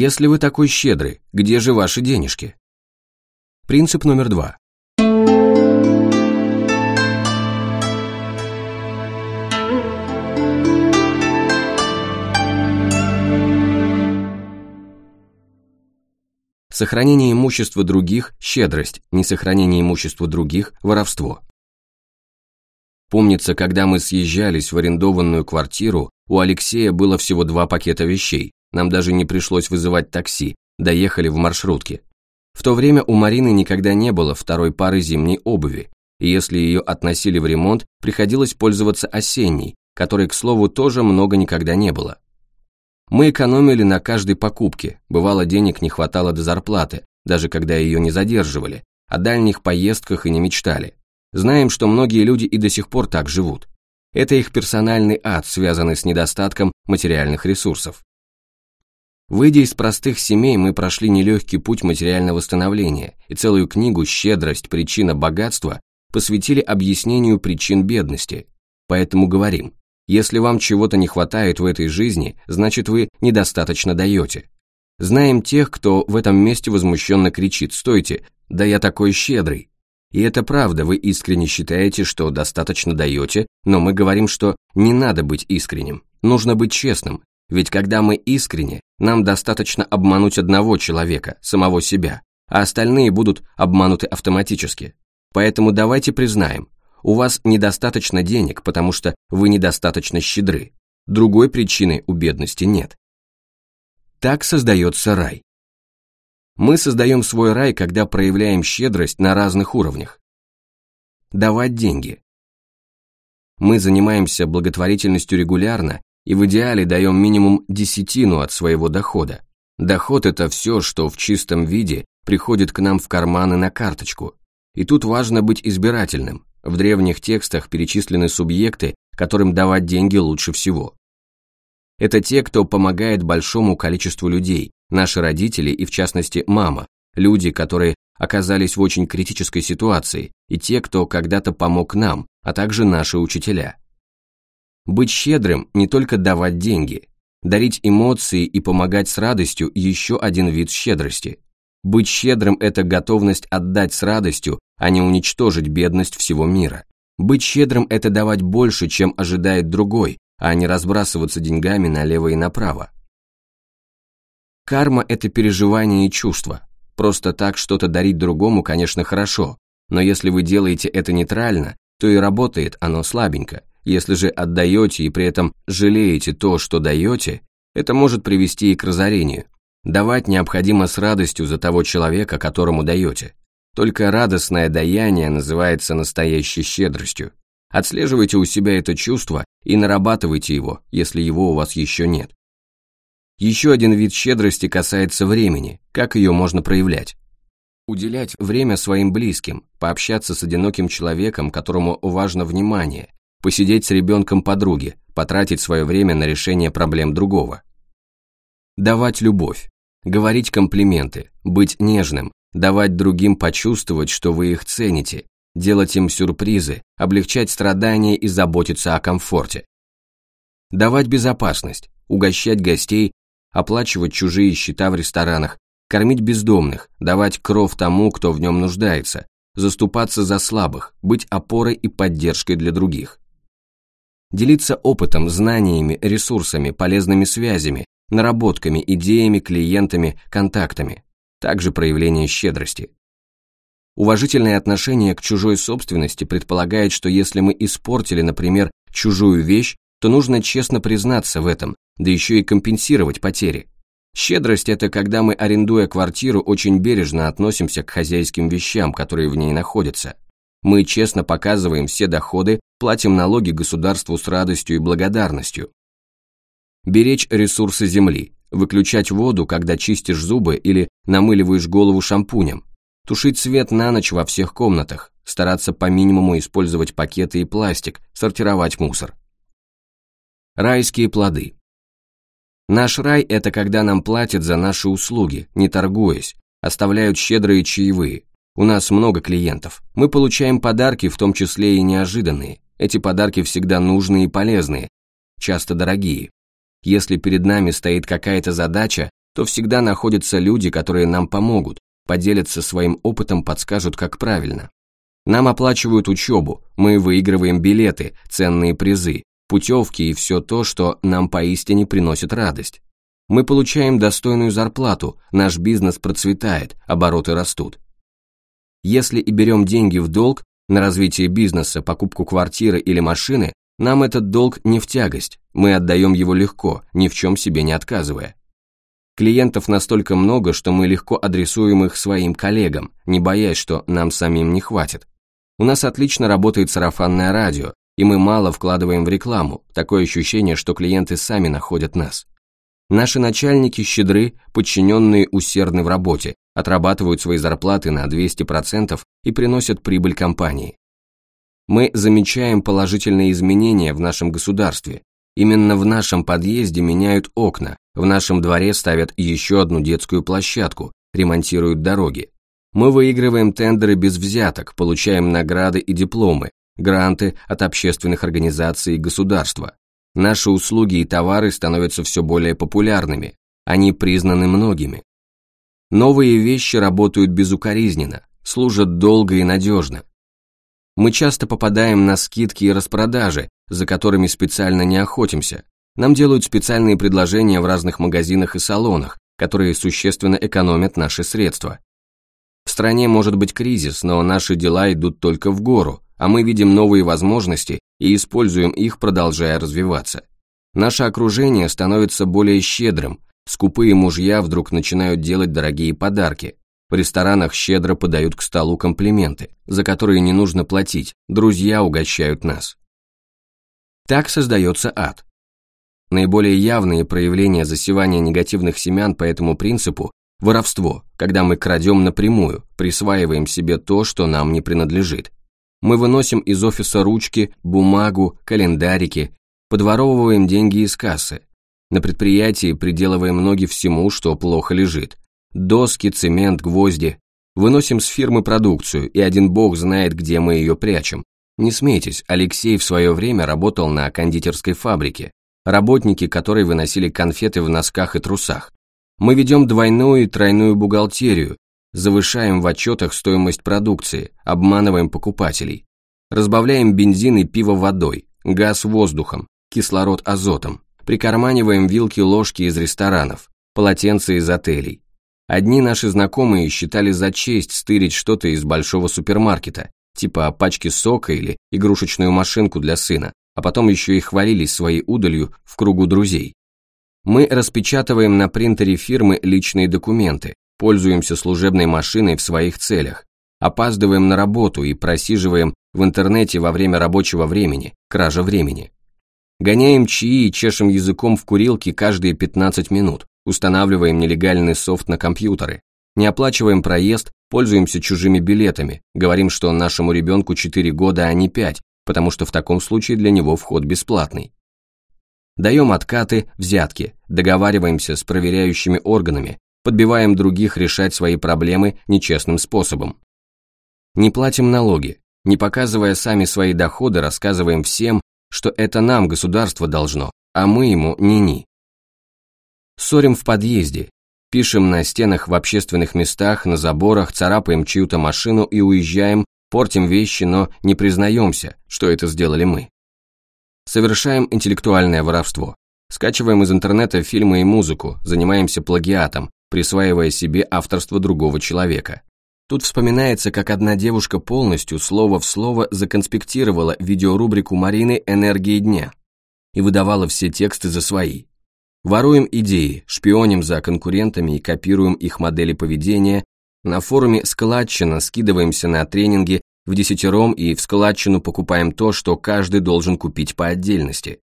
Если вы такой щедрый, где же ваши денежки? Принцип номер два. Сохранение имущества других – щедрость, несохранение имущества других – воровство. Помнится, когда мы съезжались в арендованную квартиру, у Алексея было всего два пакета вещей, нам даже не пришлось вызывать такси, доехали в маршрутке. В то время у Марины никогда не было второй пары зимней обуви, и если ее относили в ремонт, приходилось пользоваться осенней, которой, к слову, тоже много никогда не было. Мы экономили на каждой покупке, бывало денег не хватало до зарплаты, даже когда ее не задерживали, о дальних поездках и не мечтали. Знаем, что многие люди и до сих пор так живут. Это их персональный ад, связанный с недостатком материальных ресурсов. Выйдя из простых семей, мы прошли нелегкий путь материального становления и целую книгу «Щедрость. Причина богатства» посвятили объяснению причин бедности. Поэтому говорим, если вам чего-то не хватает в этой жизни, значит вы недостаточно даете. Знаем тех, кто в этом месте возмущенно кричит «Стойте! Да я такой щедрый!» И это правда, вы искренне считаете, что достаточно даете, но мы говорим, что не надо быть искренним, нужно быть честным, ведь когда мы искренне, нам достаточно обмануть одного человека, самого себя, а остальные будут обмануты автоматически. Поэтому давайте признаем, у вас недостаточно денег, потому что вы недостаточно щедры. Другой причины у бедности нет. Так создается рай. Мы создаем свой рай, когда проявляем щедрость на разных уровнях. Давать деньги. Мы занимаемся благотворительностью регулярно и в идеале даем минимум десятину от своего дохода. Доход – это все, что в чистом виде приходит к нам в карманы на карточку. И тут важно быть избирательным. В древних текстах перечислены субъекты, которым давать деньги лучше всего. Это те, кто помогает большому количеству людей, наши родители и в частности мама, люди, которые оказались в очень критической ситуации, и те, кто когда-то помог нам, а также наши учителя. Быть щедрым – не только давать деньги. Дарить эмоции и помогать с радостью – еще один вид щедрости. Быть щедрым – это готовность отдать с радостью, а не уничтожить бедность всего мира. Быть щедрым – это давать больше, чем ожидает другой, а не разбрасываться деньгами налево и направо. Карма – это переживание и чувство. Просто так что-то дарить другому, конечно, хорошо, но если вы делаете это нейтрально, то и работает оно слабенько. Если же отдаете и при этом жалеете то, что даете, это может привести и к разорению. Давать необходимо с радостью за того человека, которому даете. Только радостное даяние называется настоящей щедростью. Отслеживайте у себя это чувство и нарабатывайте его, если его у вас еще нет. Еще один вид щедрости касается времени, как ее можно проявлять. Уделять время своим близким, пообщаться с одиноким человеком, которому важно внимание, посидеть с ребенком подруги, потратить свое время на решение проблем другого. Давать любовь, говорить комплименты, быть нежным, давать другим почувствовать, что вы их цените, делать им сюрпризы, облегчать страдания и заботиться о комфорте. Давать безопасность, угощать гостей, оплачивать чужие счета в ресторанах, кормить бездомных, давать кров тому, кто в нем нуждается, заступаться за слабых, быть опорой и поддержкой для других. Делиться опытом, знаниями, ресурсами, полезными связями, наработками, идеями, клиентами, контактами. Также проявление щедрости. Уважительное отношение к чужой собственности предполагает, что если мы испортили, например, чужую вещь, то нужно честно признаться в этом, да еще и компенсировать потери. Щедрость – это когда мы, арендуя квартиру, очень бережно относимся к хозяйским вещам, которые в ней находятся. Мы честно показываем все доходы, платим налоги государству с радостью и благодарностью. Беречь ресурсы земли, выключать воду, когда чистишь зубы или намыливаешь голову шампунем, тушить свет на ночь во всех комнатах, стараться по минимуму использовать пакеты и пластик, сортировать мусор. Райские плоды. Наш рай – это когда нам платят за наши услуги, не торгуясь, оставляют щедрые чаевые. У нас много клиентов. Мы получаем подарки, в том числе и неожиданные. Эти подарки всегда нужные и полезные, часто дорогие. Если перед нами стоит какая-то задача, то всегда находятся люди, которые нам помогут, поделятся своим опытом, подскажут, как правильно. Нам оплачивают учебу, мы выигрываем билеты, ценные призы, путевки и все то, что нам поистине приносит радость. Мы получаем достойную зарплату, наш бизнес процветает, обороты растут. Если и берем деньги в долг на развитие бизнеса, покупку квартиры или машины, нам этот долг не в тягость, мы отдаем его легко, ни в чем себе не отказывая. Клиентов настолько много, что мы легко адресуем их своим коллегам, не боясь, что нам самим не хватит. У нас отлично работает сарафанное радио, и мы мало вкладываем в рекламу, такое ощущение, что клиенты сами находят нас. Наши начальники щедры, подчиненные усердны в работе, отрабатывают свои зарплаты на 200% и приносят прибыль компании. Мы замечаем положительные изменения в нашем государстве. Именно в нашем подъезде меняют окна, в нашем дворе ставят еще одну детскую площадку, ремонтируют дороги. Мы выигрываем тендеры без взяток, получаем награды и дипломы, гранты от общественных организаций и государства. Наши услуги и товары становятся все более популярными, они признаны многими. Новые вещи работают безукоризненно, служат долго и надежно. Мы часто попадаем на скидки и распродажи, за которыми специально не охотимся. Нам делают специальные предложения в разных магазинах и салонах, которые существенно экономят наши средства. В стране может быть кризис, но наши дела идут только в гору, а мы видим новые возможности и используем их, продолжая развиваться. Наше окружение становится более щедрым, скупые мужья вдруг начинают делать дорогие подарки, в ресторанах щедро подают к столу комплименты, за которые не нужно платить, друзья угощают нас. Так создается ад. Наиболее явные проявления засевания негативных семян по этому принципу – воровство, когда мы крадем напрямую, присваиваем себе то, что нам не принадлежит, мы выносим из офиса ручки, бумагу, календарики, подворовываем деньги из кассы. На предприятии приделываем ноги всему, что плохо лежит. Доски, цемент, гвозди. Выносим с фирмы продукцию, и один бог знает, где мы ее прячем. Не смейтесь, Алексей в свое время работал на кондитерской фабрике, работники которой выносили конфеты в носках и трусах. Мы ведем двойную и тройную бухгалтерию, завышаем в отчетах стоимость продукции, обманываем покупателей, разбавляем бензин и пиво водой, газ воздухом, кислород азотом, прикарманиваем вилки-ложки из ресторанов, полотенца из отелей. Одни наши знакомые считали за честь стырить что-то из большого супермаркета, типа пачки сока или игрушечную машинку для сына, а потом еще и хвалились своей удалью в кругу друзей. Мы распечатываем на принтере фирмы личные документы, пользуемся служебной машиной в своих целях, опаздываем на работу и просиживаем в интернете во время рабочего времени, кража времени. Гоняем чаи и чешем языком в курилке каждые 15 минут, устанавливаем нелегальный софт на компьютеры, не оплачиваем проезд, пользуемся чужими билетами, говорим, что нашему ребенку 4 года, а не 5, потому что в таком случае для него вход бесплатный. Даем откаты, взятки, договариваемся с проверяющими органами, подбиваем других решать свои проблемы нечестным способом. Не платим налоги, не показывая сами свои доходы, рассказываем всем, что это нам государство должно, а мы ему ни-ни. Ссорим в подъезде, пишем на стенах в общественных местах, на заборах, царапаем чью-то машину и уезжаем, портим вещи, но не признаемся, что это сделали мы. Совершаем интеллектуальное воровство. Скачиваем из интернета фильмы и музыку, занимаемся плагиатом, присваивая себе авторство другого человека. Тут вспоминается, как одна девушка полностью, слово в слово, законспектировала видеорубрику Марины «Энергии дня» и выдавала все тексты за свои. Воруем идеи, шпионим за конкурентами и копируем их модели поведения, на форуме «Складчина» скидываемся на тренинги в десятером и в складчину покупаем то, что каждый должен купить по отдельности.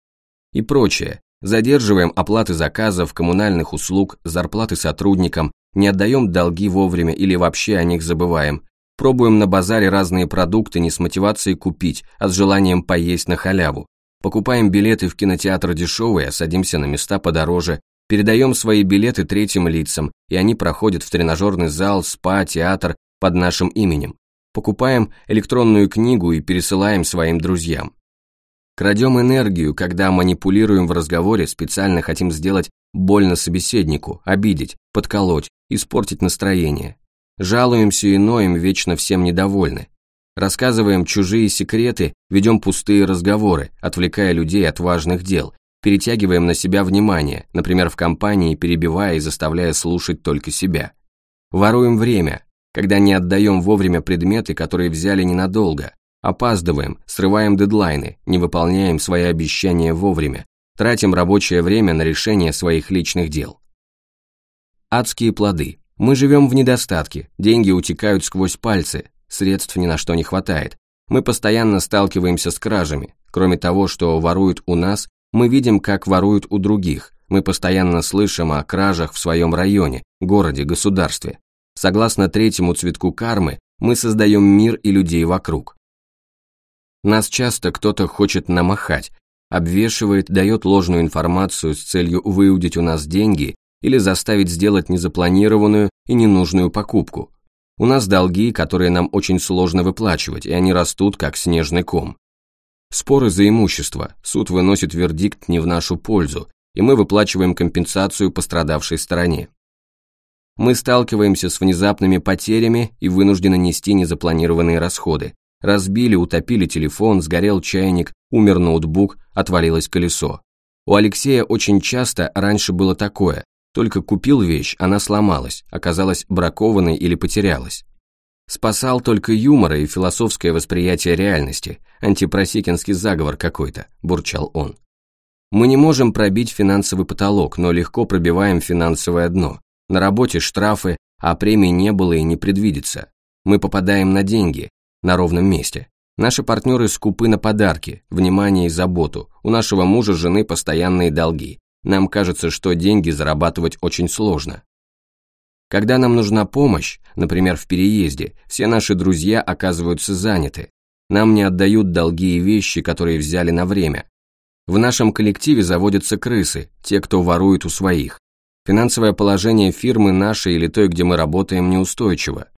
И прочее, Задерживаем оплаты заказов, коммунальных услуг, зарплаты сотрудникам, не отдаем долги вовремя или вообще о них забываем. Пробуем на базаре разные продукты не с мотивацией купить, а с желанием поесть на халяву. Покупаем билеты в кинотеатр дешевые, а садимся на места подороже. Передаем свои билеты третьим лицам, и они проходят в тренажерный зал, спа, театр под нашим именем. Покупаем электронную книгу и пересылаем своим друзьям. Крадем энергию, когда манипулируем в разговоре, специально хотим сделать больно собеседнику, обидеть, подколоть, испортить настроение. Жалуемся и ноем, вечно всем недовольны. Рассказываем чужие секреты, ведем пустые разговоры, отвлекая людей от важных дел, перетягиваем на себя внимание, например, в компании, перебивая и заставляя слушать только себя. Воруем время, когда не отдаем вовремя предметы, которые взяли ненадолго, опаздываем, срываем дедлайны, не выполняем свои обещания вовремя, тратим рабочее время на решение своих личных дел. Адские плоды. Мы живем в недостатке, деньги утекают сквозь пальцы, средств ни на что не хватает. Мы постоянно сталкиваемся с кражами. Кроме того, что воруют у нас, мы видим, как воруют у других. Мы постоянно слышим о кражах в своем районе, городе, государстве. Согласно третьему цветку кармы, мы создаем мир и людей вокруг. Нас часто кто-то хочет намахать, обвешивает, дает ложную информацию с целью выудить у нас деньги или заставить сделать незапланированную и ненужную покупку. У нас долги, которые нам очень сложно выплачивать, и они растут, как снежный ком. Споры за имущество, суд выносит вердикт не в нашу пользу, и мы выплачиваем компенсацию пострадавшей стороне. Мы сталкиваемся с внезапными потерями и вынуждены нести незапланированные расходы. Разбили, утопили телефон, сгорел чайник, умер ноутбук, отвалилось колесо. У Алексея очень часто раньше было такое, только купил вещь, она сломалась, оказалась бракованной или потерялась. Спасал только юмор и философское восприятие реальности, антипросикинский заговор какой-то, бурчал он. Мы не можем пробить финансовый потолок, но легко пробиваем финансовое дно. На работе штрафы, а премии не было и не предвидится. Мы попадаем на деньги, на ровном месте. Наши партнеры скупы на подарки, внимание и заботу. У нашего мужа, жены постоянные долги. Нам кажется, что деньги зарабатывать очень сложно. Когда нам нужна помощь, например, в переезде, все наши друзья оказываются заняты. Нам не отдают долги и вещи, которые взяли на время. В нашем коллективе заводятся крысы, те, кто ворует у своих. Финансовое положение фирмы нашей или той, где мы работаем, неустойчиво.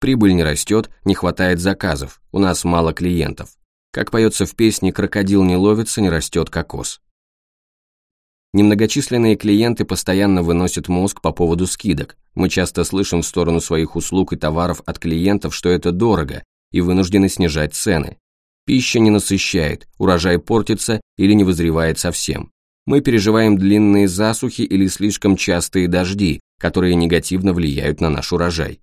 Прибыль не растет, не хватает заказов, у нас мало клиентов. Как поется в песне «Крокодил не ловится, не растет кокос». Немногочисленные клиенты постоянно выносят мозг по поводу скидок. Мы часто слышим в сторону своих услуг и товаров от клиентов, что это дорого, и вынуждены снижать цены. Пища не насыщает, урожай портится или не вызревает совсем. Мы переживаем длинные засухи или слишком частые дожди, которые негативно влияют на наш урожай.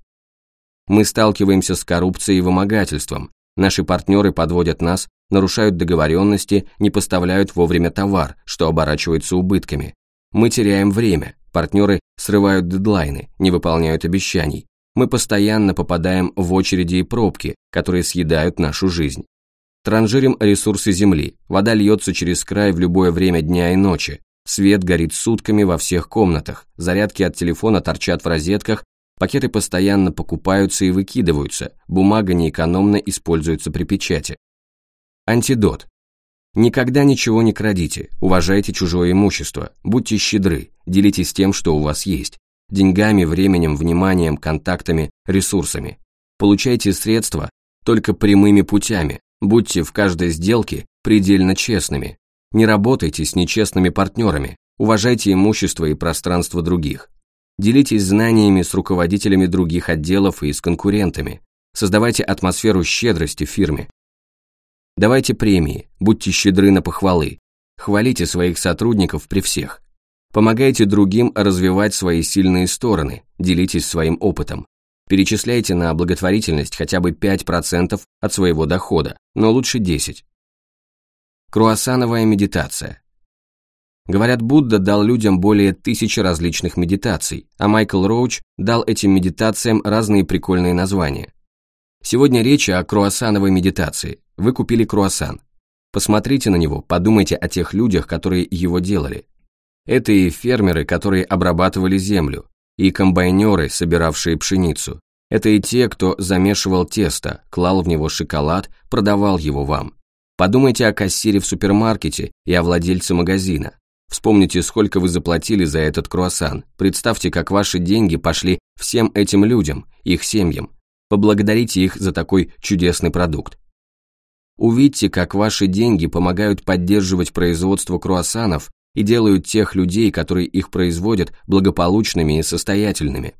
Мы сталкиваемся с коррупцией и вымогательством. Наши партнеры подводят нас, нарушают договоренности, не поставляют вовремя товар, что оборачивается убытками. Мы теряем время, партнеры срывают дедлайны, не выполняют обещаний. Мы постоянно попадаем в очереди и пробки, которые съедают нашу жизнь. Транжирим ресурсы Земли, вода льется через край в любое время дня и ночи, свет горит сутками во всех комнатах, зарядки от телефона торчат в розетках, Пакеты постоянно покупаются и выкидываются, бумага неэкономно используется при печати. Антидот. Никогда ничего не крадите, уважайте чужое имущество, будьте щедры, делитесь тем, что у вас есть. Деньгами, временем, вниманием, контактами, ресурсами. Получайте средства только прямыми путями, будьте в каждой сделке предельно честными. Не работайте с нечестными партнерами, уважайте имущество и пространство других. Делитесь знаниями с руководителями других отделов и с конкурентами. Создавайте атмосферу щедрости в фирме. Давайте премии, будьте щедры на похвалы. Хвалите своих сотрудников при всех. Помогайте другим развивать свои сильные стороны, делитесь своим опытом. Перечисляйте на благотворительность хотя бы 5% от своего дохода, но лучше 10%. Круассановая медитация. Говорят, Будда дал людям более тысячи различных медитаций, а Майкл Роуч дал этим медитациям разные прикольные названия. Сегодня речь о круассановой медитации. Вы купили круассан. Посмотрите на него, подумайте о тех людях, которые его делали. Это и фермеры, которые обрабатывали землю, и комбайнеры, собиравшие пшеницу. Это и те, кто замешивал тесто, клал в него шоколад, продавал его вам. Подумайте о кассире в супермаркете и о владельце магазина. Вспомните, сколько вы заплатили за этот круассан. Представьте, как ваши деньги пошли всем этим людям, их семьям. Поблагодарите их за такой чудесный продукт. Увидьте, как ваши деньги помогают поддерживать производство круассанов и делают тех людей, которые их производят, благополучными и состоятельными.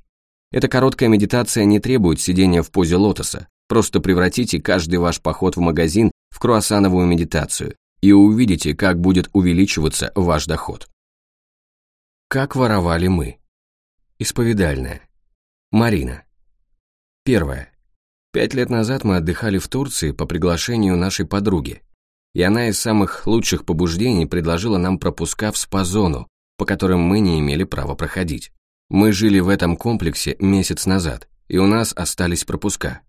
Эта короткая медитация не требует сидения в позе лотоса. Просто превратите каждый ваш поход в магазин в круассановую медитацию и увидите, как будет увеличиваться ваш доход. Как воровали мы? Исповедальная. Марина. Первое. Пять лет назад мы отдыхали в Турции по приглашению нашей подруги, и она из самых лучших побуждений предложила нам пропуска в спа-зону, по которым мы не имели права проходить. Мы жили в этом комплексе месяц назад, и у нас остались пропуска.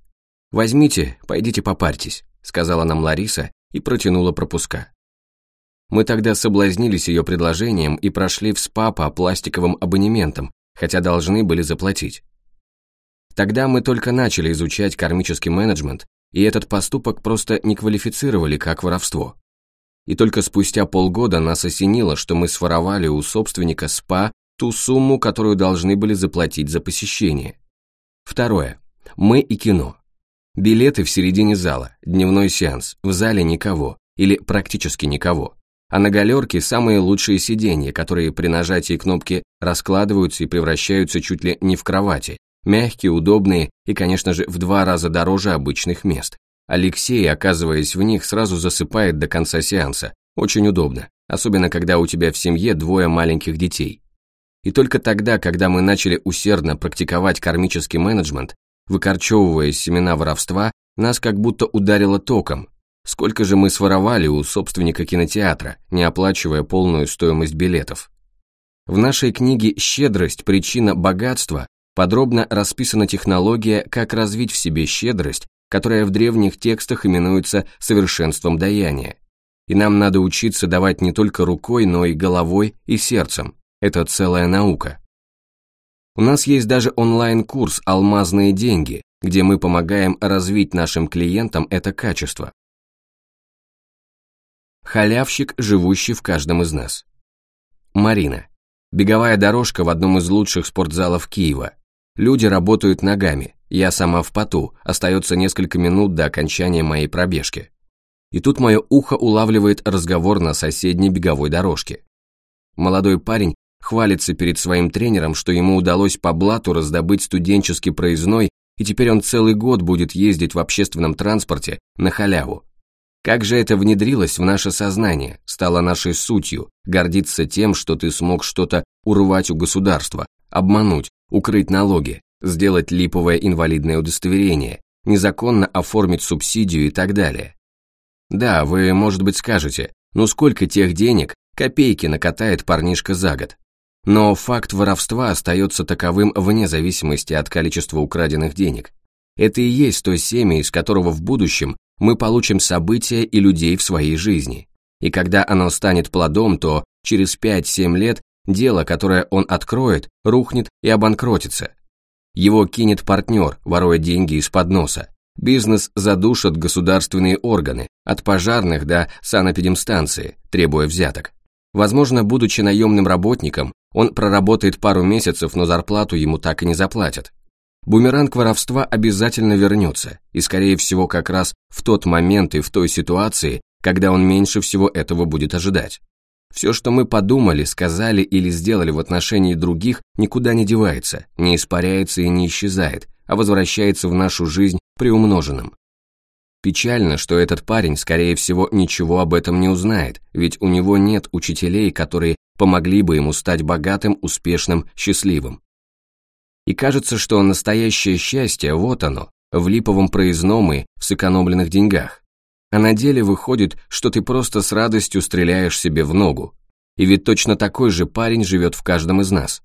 «Возьмите, пойдите попарьтесь», сказала нам Лариса и протянула пропуска. Мы тогда соблазнились ее предложением и прошли в СПА по пластиковым абонементам, хотя должны были заплатить. Тогда мы только начали изучать кармический менеджмент, и этот поступок просто не квалифицировали как воровство. И только спустя полгода нас осенило, что мы своровали у собственника СПА ту сумму, которую должны были заплатить за посещение. Второе. Мы и кино. Билеты в середине зала, дневной сеанс, в зале никого, или практически никого. А на галерке самые лучшие сиденья, которые при нажатии кнопки раскладываются и превращаются чуть ли не в кровати, мягкие, удобные и, конечно же, в два раза дороже обычных мест. Алексей, оказываясь в них, сразу засыпает до конца сеанса. Очень удобно, особенно когда у тебя в семье двое маленьких детей. И только тогда, когда мы начали усердно практиковать кармический менеджмент, выкорчевывая семена воровства, нас как будто ударило током. Сколько же мы своровали у собственника кинотеатра, не оплачивая полную стоимость билетов. В нашей книге «Щедрость. Причина богатства» подробно расписана технология, как развить в себе щедрость, которая в древних текстах именуется совершенством даяния. И нам надо учиться давать не только рукой, но и головой и сердцем. Это целая наука. У нас есть даже онлайн-курс «Алмазные деньги», где мы помогаем развить нашим клиентам это качество. Халявщик, живущий в каждом из нас. Марина. Беговая дорожка в одном из лучших спортзалов Киева. Люди работают ногами, я сама в поту, остается несколько минут до окончания моей пробежки. И тут мое ухо улавливает разговор на соседней беговой дорожке. Молодой парень хвалится перед своим тренером, что ему удалось по блату раздобыть студенческий проездной, и теперь он целый год будет ездить в общественном транспорте на халяву. Как же это внедрилось в наше сознание, стало нашей сутью, гордиться тем, что ты смог что-то урвать у государства, обмануть, укрыть налоги, сделать липовое инвалидное удостоверение, незаконно оформить субсидию и так далее. Да, вы, может быть, скажете, ну сколько тех денег копейки накатает парнишка за год? Но факт воровства остается таковым вне зависимости от количества украденных денег. Это и есть то семя, из которого в будущем мы получим события и людей в своей жизни. И когда оно станет плодом, то через 5-7 лет дело, которое он откроет, рухнет и обанкротится. Его кинет партнер, воруя деньги из-под носа. Бизнес задушат государственные органы, от пожарных до санэпидемстанции, требуя взяток. Возможно, будучи наемным работником, он проработает пару месяцев, но зарплату ему так и не заплатят. Бумеранг воровства обязательно вернется, и скорее всего как раз в тот момент и в той ситуации, когда он меньше всего этого будет ожидать. Все, что мы подумали, сказали или сделали в отношении других, никуда не девается, не испаряется и не исчезает, а возвращается в нашу жизнь приумноженным. Печально, что этот парень, скорее всего, ничего об этом не узнает, ведь у него нет учителей, которые помогли бы ему стать богатым, успешным, счастливым. И кажется, что настоящее счастье, вот оно, в липовом проездном и в сэкономленных деньгах. А на деле выходит, что ты просто с радостью стреляешь себе в ногу. И ведь точно такой же парень живет в каждом из нас.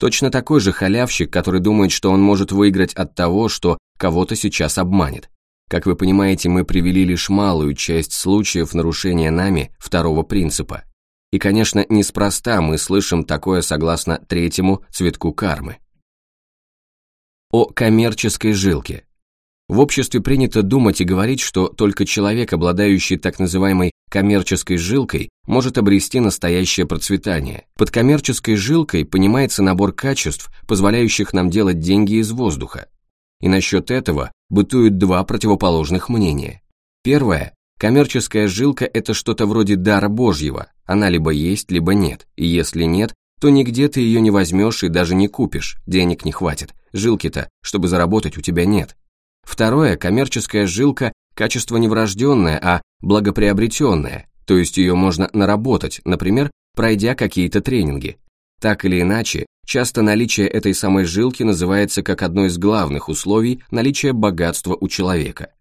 Точно такой же халявщик, который думает, что он может выиграть от того, что кого-то сейчас обманет. Как вы понимаете, мы привели лишь малую часть случаев нарушения нами второго принципа. И, конечно, неспроста мы слышим такое согласно третьему цветку кармы. О коммерческой жилке. В обществе принято думать и говорить, что только человек, обладающий так называемой коммерческой жилкой, может обрести настоящее процветание. Под коммерческой жилкой понимается набор качеств, позволяющих нам делать деньги из воздуха. И насчет этого бытуют два противоположных мнения. Первое Коммерческая жилка – это что-то вроде дара Божьего, она либо есть, либо нет, и если нет, то нигде ты ее не возьмешь и даже не купишь, денег не хватит, жилки-то, чтобы заработать, у тебя нет. Второе, коммерческая жилка – качество не врожденное, а благоприобретенное, то есть ее можно наработать, например, пройдя какие-то тренинги. Так или иначе, часто наличие этой самой жилки называется как одно из главных условий наличия богатства у человека.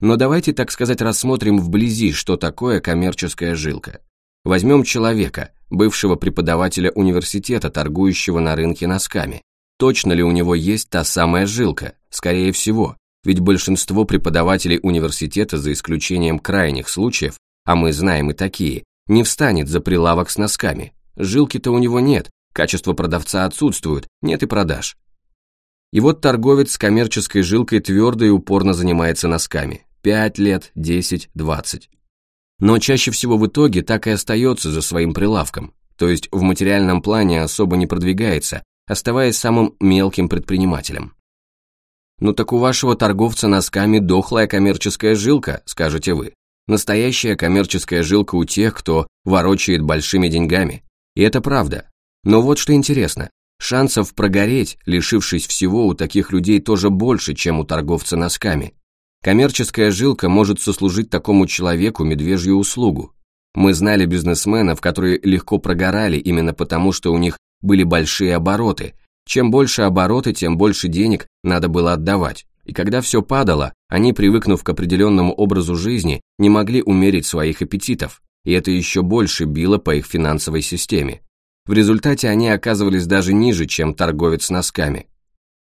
Но давайте, так сказать, рассмотрим вблизи, что такое коммерческая жилка. Возьмем человека, бывшего преподавателя университета, торгующего на рынке носками. Точно ли у него есть та самая жилка? Скорее всего, ведь большинство преподавателей университета, за исключением крайних случаев, а мы знаем и такие, не встанет за прилавок с носками. Жилки-то у него нет, качество продавца отсутствует, нет и продаж. И вот торговец с коммерческой жилкой твердо и упорно занимается носками. 5 лет, 10, 20. Но чаще всего в итоге так и остается за своим прилавком, то есть в материальном плане особо не продвигается, оставаясь самым мелким предпринимателем. «Ну так у вашего торговца носками дохлая коммерческая жилка», скажете вы. Настоящая коммерческая жилка у тех, кто ворочает большими деньгами. И это правда. Но вот что интересно. Шансов прогореть, лишившись всего, у таких людей тоже больше, чем у торговца носками. Коммерческая жилка может сослужить такому человеку медвежью услугу. Мы знали бизнесменов, которые легко прогорали именно потому, что у них были большие обороты. Чем больше обороты, тем больше денег надо было отдавать. И когда все падало, они, привыкнув к определенному образу жизни, не могли умерить своих аппетитов, и это еще больше било по их финансовой системе. В результате они оказывались даже ниже, чем торговец носками.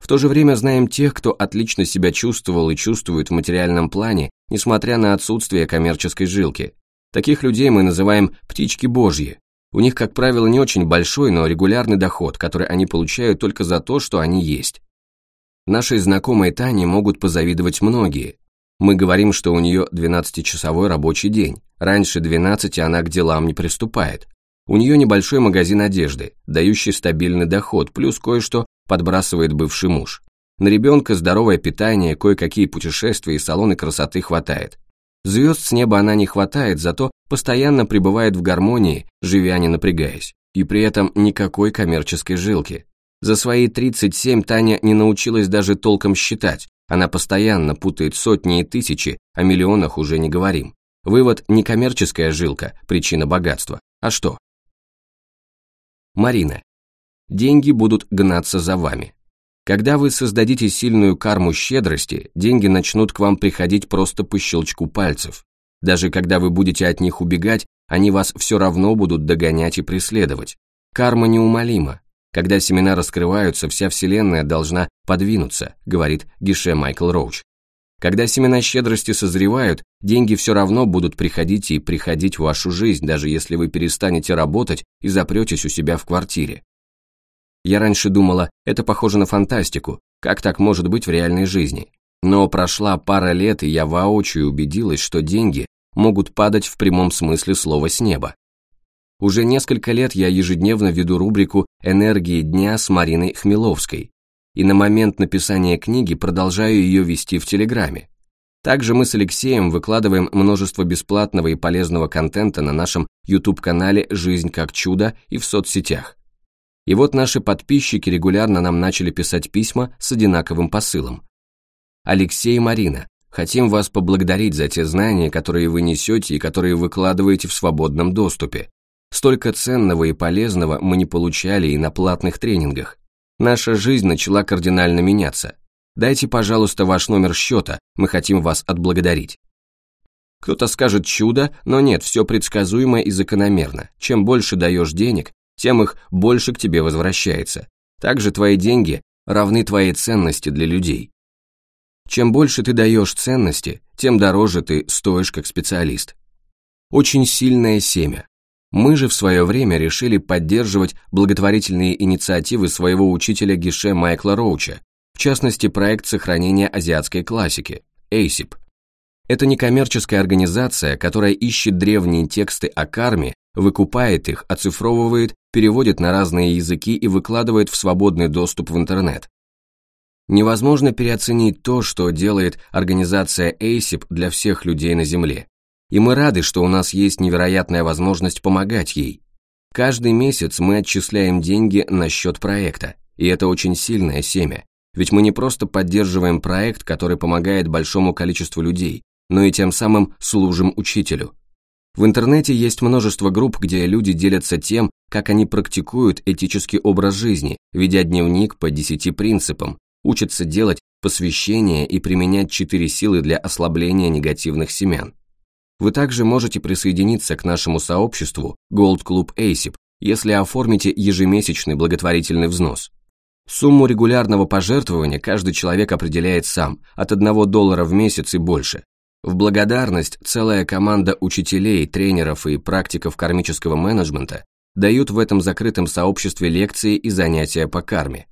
В то же время знаем тех, кто отлично себя чувствовал и чувствует в материальном плане, несмотря на отсутствие коммерческой жилки. Таких людей мы называем «птички божьи». У них, как правило, не очень большой, но регулярный доход, который они получают только за то, что они есть. Нашей знакомой Тане могут позавидовать многие. Мы говорим, что у нее 12-часовой рабочий день. Раньше 12 она к делам не приступает. У нее небольшой магазин одежды, дающий стабильный доход, плюс кое-что подбрасывает бывший муж. На ребенка здоровое питание, кое-какие путешествия и салоны красоты хватает. Звезд с неба она не хватает, зато постоянно пребывает в гармонии, живя не напрягаясь. И при этом никакой коммерческой жилки. За свои 37 Таня не научилась даже толком считать, она постоянно путает сотни и тысячи, о миллионах уже не говорим. Вывод – не коммерческая жилка, причина богатства. А что? Марина. Деньги будут гнаться за вами. Когда вы создадите сильную карму щедрости, деньги начнут к вам приходить просто по щелчку пальцев. Даже когда вы будете от них убегать, они вас все равно будут догонять и преследовать. Карма неумолима. Когда семена раскрываются, вся Вселенная должна подвинуться, говорит Гише Майкл Роуч. Когда семена щедрости созревают, деньги все равно будут приходить и приходить в вашу жизнь, даже если вы перестанете работать и запретесь у себя в квартире. Я раньше думала, это похоже на фантастику, как так может быть в реальной жизни. Но прошла пара лет, и я воочию убедилась, что деньги могут падать в прямом смысле слова с неба. Уже несколько лет я ежедневно веду рубрику «Энергии дня» с Мариной Хмеловской, и на момент написания книги продолжаю ее вести в Телеграме. Также мы с Алексеем выкладываем множество бесплатного и полезного контента на нашем YouTube-канале «Жизнь как чудо» и в соцсетях. И вот наши подписчики регулярно нам начали писать письма с одинаковым посылом. Алексей и Марина, хотим вас поблагодарить за те знания, которые вы несете и которые выкладываете в свободном доступе. Столько ценного и полезного мы не получали и на платных тренингах. Наша жизнь начала кардинально меняться. Дайте, пожалуйста, ваш номер счета, мы хотим вас отблагодарить. Кто-то скажет чудо, но нет, все предсказуемо и закономерно. Чем больше даешь денег, тем их больше к тебе возвращается. Также твои деньги равны твоей ценности для людей. Чем больше ты даешь ценности, тем дороже ты стоишь как специалист. Очень сильное семя. Мы же в свое время решили поддерживать благотворительные инициативы своего учителя Гише Майкла Роуча, в частности проект сохранения азиатской классики, ASIP. Это некоммерческая организация, которая ищет древние тексты о карме выкупает их, оцифровывает, переводит на разные языки и выкладывает в свободный доступ в интернет. Невозможно переоценить то, что делает организация ASIP для всех людей на Земле. И мы рады, что у нас есть невероятная возможность помогать ей. Каждый месяц мы отчисляем деньги на счет проекта, и это очень сильное семя, ведь мы не просто поддерживаем проект, который помогает большому количеству людей, но и тем самым служим учителю. В интернете есть множество групп, где люди делятся тем, как они практикуют этический образ жизни, ведя дневник по десяти принципам, учатся делать посвящение и применять четыре силы для ослабления негативных семян. Вы также можете присоединиться к нашему сообществу Gold Club ASIP, если оформите ежемесячный благотворительный взнос. Сумму регулярного пожертвования каждый человек определяет сам, от 1 доллара в месяц и больше. В благодарность целая команда учителей, тренеров и практиков кармического менеджмента дают в этом закрытом сообществе лекции и занятия по карме.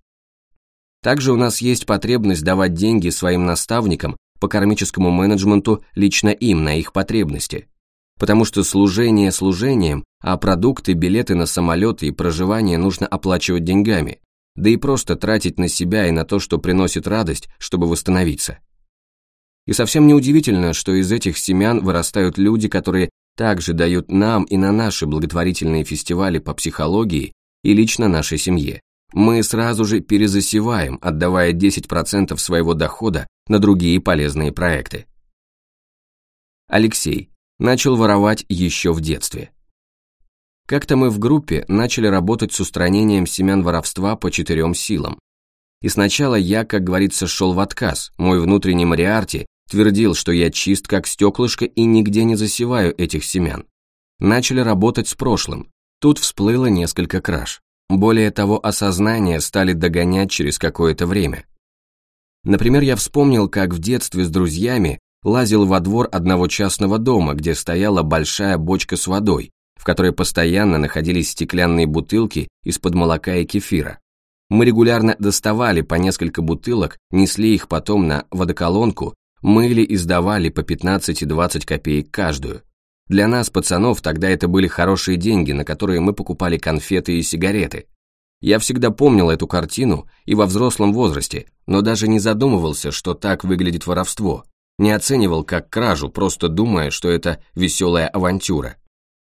Также у нас есть потребность давать деньги своим наставникам по кармическому менеджменту лично им на их потребности. Потому что служение служением, а продукты, билеты на самолеты и проживание нужно оплачивать деньгами, да и просто тратить на себя и на то, что приносит радость, чтобы восстановиться. И совсем неудивительно, что из этих семян вырастают люди, которые также дают нам и на наши благотворительные фестивали по психологии и лично нашей семье. Мы сразу же перезасеваем, отдавая 10% своего дохода на другие полезные проекты. Алексей начал воровать еще в детстве. Как-то мы в группе начали работать с устранением семян воровства по четырем силам. И сначала я, как говорится, шел в отказ, мой внутренний Мариарти твердил, что я чист как стеклышко и нигде не засеваю этих семян. Начали работать с прошлым. Тут всплыло несколько краж. Более того, осознание стали догонять через какое-то время. Например, я вспомнил, как в детстве с друзьями лазил во двор одного частного дома, где стояла большая бочка с водой, в которой постоянно находились стеклянные бутылки из-под молока и кефира. Мы регулярно доставали по несколько бутылок, несли их потом на водоколонку, мыли и сдавали по 15 и 20 копеек каждую. Для нас, пацанов, тогда это были хорошие деньги, на которые мы покупали конфеты и сигареты. Я всегда помнил эту картину и во взрослом возрасте, но даже не задумывался, что так выглядит воровство. Не оценивал как кражу, просто думая, что это веселая авантюра.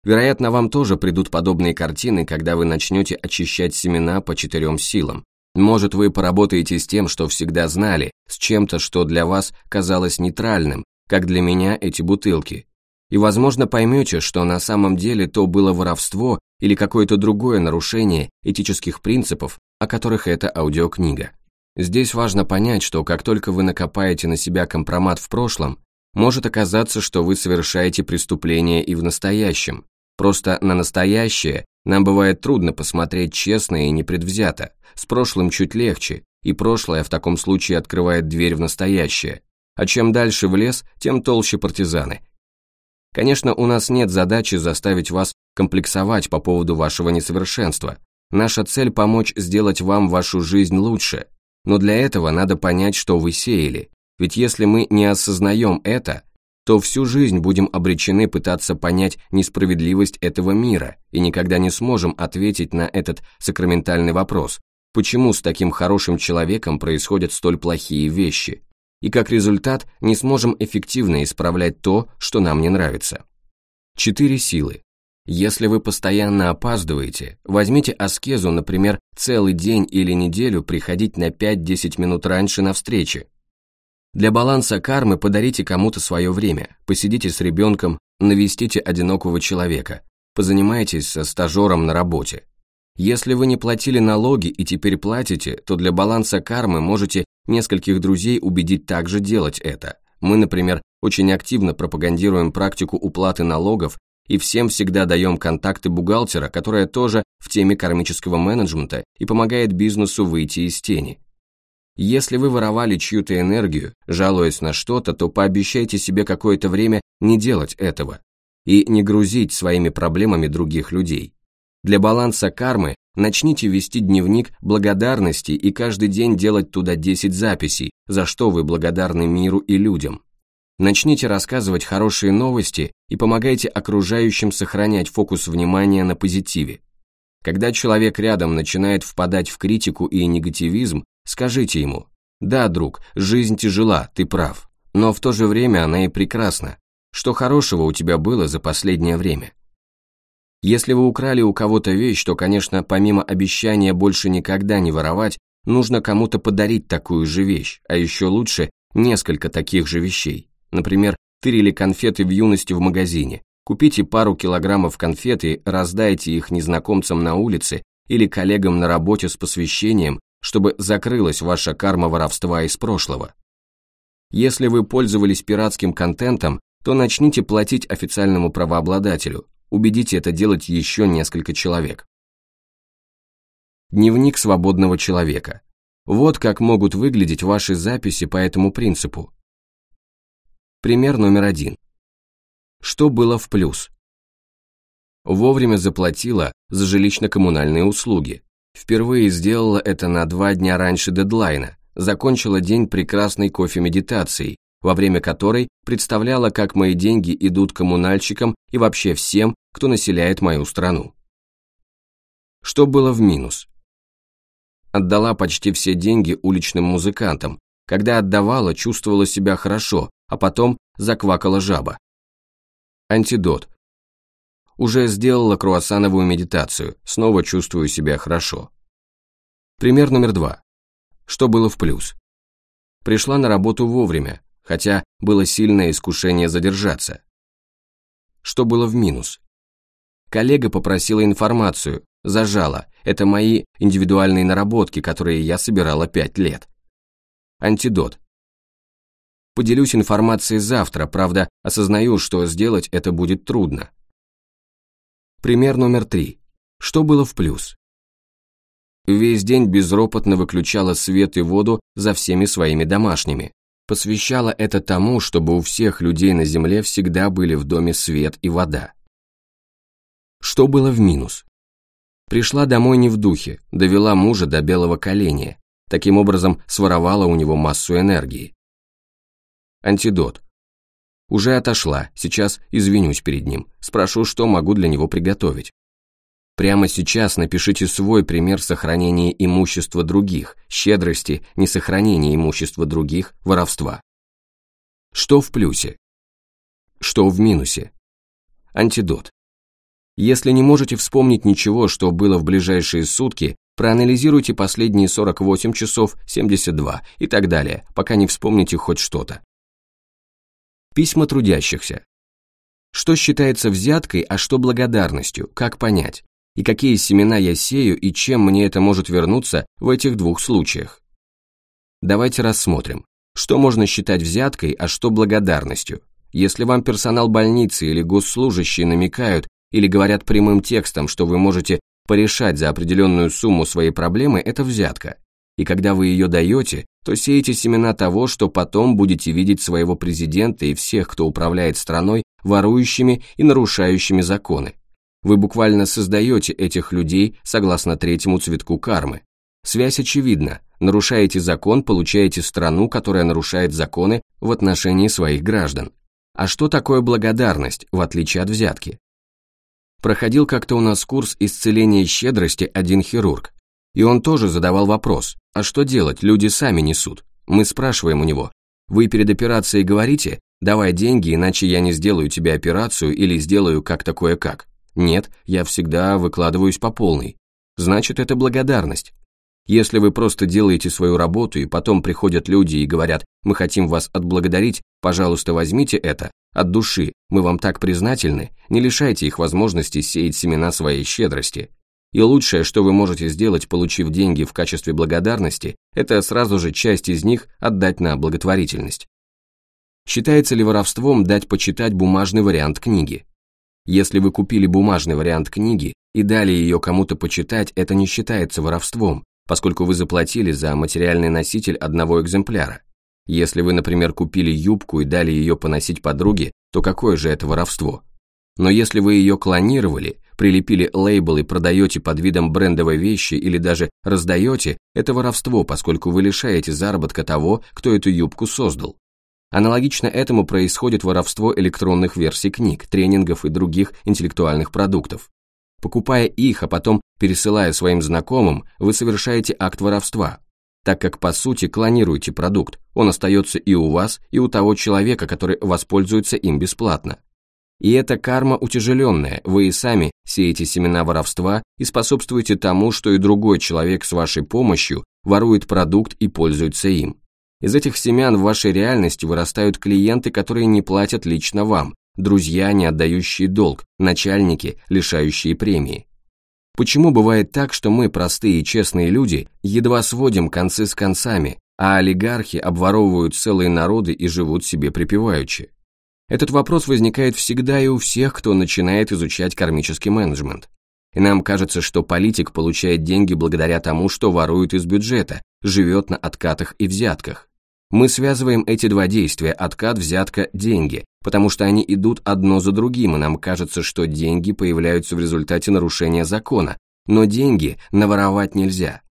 Вероятно, вам тоже придут подобные картины, когда вы начнете очищать семена по четырем силам. Может, вы поработаете с тем, что всегда знали, с чем-то, что для вас казалось нейтральным, как для меня эти бутылки. И, возможно, поймете, что на самом деле то было воровство или какое-то другое нарушение этических принципов, о которых эта аудиокнига. Здесь важно понять, что как только вы накопаете на себя компромат в прошлом, может оказаться, что вы совершаете преступление и в настоящем, Просто на настоящее нам бывает трудно посмотреть честно и непредвзято, с прошлым чуть легче, и прошлое в таком случае открывает дверь в настоящее. А чем дальше в лес, тем толще партизаны. Конечно, у нас нет задачи заставить вас комплексовать по поводу вашего несовершенства. Наша цель помочь сделать вам вашу жизнь лучше. Но для этого надо понять, что вы сеяли. Ведь если мы не осознаем это, то всю жизнь будем обречены пытаться понять несправедливость этого мира и никогда не сможем ответить на этот сакраментальный вопрос, почему с таким хорошим человеком происходят столь плохие вещи, и как результат не сможем эффективно исправлять то, что нам не нравится. Четыре силы. Если вы постоянно опаздываете, возьмите аскезу, например, целый день или неделю приходить на 5-10 минут раньше на встречи, для баланса кармы подарите кому-то свое время, посидите с ребенком, навестите одинокого человека, позанимайтесь со стажером на работе. Если вы не платили налоги и теперь платите, то для баланса кармы можете нескольких друзей убедить также делать это. Мы, например, очень активно пропагандируем практику уплаты налогов и всем всегда даем контакты бухгалтера, которая тоже в теме кармического менеджмента и помогает бизнесу выйти из тени. Если вы воровали чью-то энергию, жалуясь на что-то, то пообещайте себе какое-то время не делать этого и не грузить своими проблемами других людей. Для баланса кармы начните вести дневник благодарности и каждый день делать туда 10 записей, за что вы благодарны миру и людям. Начните рассказывать хорошие новости и помогайте окружающим сохранять фокус внимания на позитиве. Когда человек рядом начинает впадать в критику и негативизм, Скажите ему, да, друг, жизнь тяжела, ты прав, но в то же время она и прекрасна. что хорошего у тебя было за последнее время. Если вы украли у кого-то вещь, то, конечно, помимо обещания больше никогда не воровать, нужно кому-то подарить такую же вещь, а еще лучше несколько таких же вещей. Например, тырили конфеты в юности в магазине. Купите пару килограммов конфет и раздайте их незнакомцам на улице или коллегам на работе с посвящением, чтобы закрылась ваша карма воровства из прошлого. Если вы пользовались пиратским контентом, то начните платить официальному правообладателю, убедите это делать еще несколько человек. Дневник свободного человека. Вот как могут выглядеть ваши записи по этому принципу. Пример номер один. Что было в плюс? Вовремя заплатила за жилищно-коммунальные услуги. Впервые сделала это на два дня раньше дедлайна, закончила день прекрасной кофе-медитацией, во время которой представляла, как мои деньги идут коммунальщикам и вообще всем, кто населяет мою страну. Что было в минус? Отдала почти все деньги уличным музыкантам. Когда отдавала, чувствовала себя хорошо, а потом заквакала жаба. Антидот. Уже сделала круассановую медитацию, снова чувствую себя хорошо. Пример номер два. Что было в плюс? Пришла на работу вовремя, хотя было сильное искушение задержаться. Что было в минус? Коллега попросила информацию, зажала. Это мои индивидуальные наработки, которые я собирала пять лет. Антидот. Поделюсь информацией завтра, правда, осознаю, что сделать это будет трудно. Пример номер три. Что было в плюс? Весь день безропотно выключала свет и воду за всеми своими домашними. Посвящала это тому, чтобы у всех людей на земле всегда были в доме свет и вода. Что было в минус? Пришла домой не в духе, довела мужа до белого коленя, таким образом своровала у него массу энергии. Антидот. Уже отошла, сейчас извинюсь перед ним, спрошу, что могу для него приготовить. Прямо сейчас напишите свой пример сохранения имущества других, щедрости, несохранения имущества других, воровства. Что в плюсе? Что в минусе? Антидот. Если не можете вспомнить ничего, что было в ближайшие сутки, проанализируйте последние 48 часов, 72 и так далее, пока не вспомните хоть что-то. Письма трудящихся. Что считается взяткой, а что благодарностью, как понять? и какие семена я сею и чем мне это может вернуться в этих двух случаях. Давайте рассмотрим, что можно считать взяткой, а что благодарностью. Если вам персонал больницы или госслужащие намекают или говорят прямым текстом, что вы можете порешать за определенную сумму свои проблемы, это взятка. И когда вы ее даете, то сеете семена того, что потом будете видеть своего президента и всех, кто управляет страной, ворующими и нарушающими законы. Вы буквально создаете этих людей согласно третьему цветку кармы. Связь очевидна. Нарушаете закон, получаете страну, которая нарушает законы в отношении своих граждан. А что такое благодарность, в отличие от взятки? Проходил как-то у нас курс исцеления щедрости один хирург. И он тоже задавал вопрос, а что делать, люди сами несут. Мы спрашиваем у него, вы перед операцией говорите, давай деньги, иначе я не сделаю тебе операцию или сделаю как такое как. Нет, я всегда выкладываюсь по полной. Значит, это благодарность. Если вы просто делаете свою работу, и потом приходят люди и говорят, мы хотим вас отблагодарить, пожалуйста, возьмите это, от души, мы вам так признательны, не лишайте их возможности сеять семена своей щедрости. И лучшее, что вы можете сделать, получив деньги в качестве благодарности, это сразу же часть из них отдать на благотворительность. Считается ли воровством дать почитать бумажный вариант книги? Если вы купили бумажный вариант книги и дали ее кому-то почитать, это не считается воровством, поскольку вы заплатили за материальный носитель одного экземпляра. Если вы, например, купили юбку и дали ее поносить подруге, то какое же это воровство? Но если вы ее клонировали, прилепили лейбл и продаете под видом брендовой вещи или даже раздаете, это воровство, поскольку вы лишаете заработка того, кто эту юбку создал. Аналогично этому происходит воровство электронных версий книг, тренингов и других интеллектуальных продуктов. Покупая их, а потом пересылая своим знакомым, вы совершаете акт воровства. так как по сути клонируете продукт, он остается и у вас, и у того человека, который воспользуется им бесплатно. И это карма утяжеленная, вы и сами сеете семена воровства и способствуете тому, что и другой человек с вашей помощью ворует продукт и пользуется им. Из этих семян в вашей реальности вырастают клиенты, которые не платят лично вам, друзья, не отдающие долг, начальники, лишающие премии. Почему бывает так, что мы, простые и честные люди, едва сводим концы с концами, а олигархи обворовывают целые народы и живут себе припеваючи? Этот вопрос возникает всегда и у всех, кто начинает изучать кармический менеджмент. И нам кажется, что политик получает деньги благодаря тому, что ворует из бюджета, живет на откатах и взятках. Мы связываем эти два действия – откат, взятка, деньги, потому что они идут одно за другим, и нам кажется, что деньги появляются в результате нарушения закона, но деньги наворовать нельзя.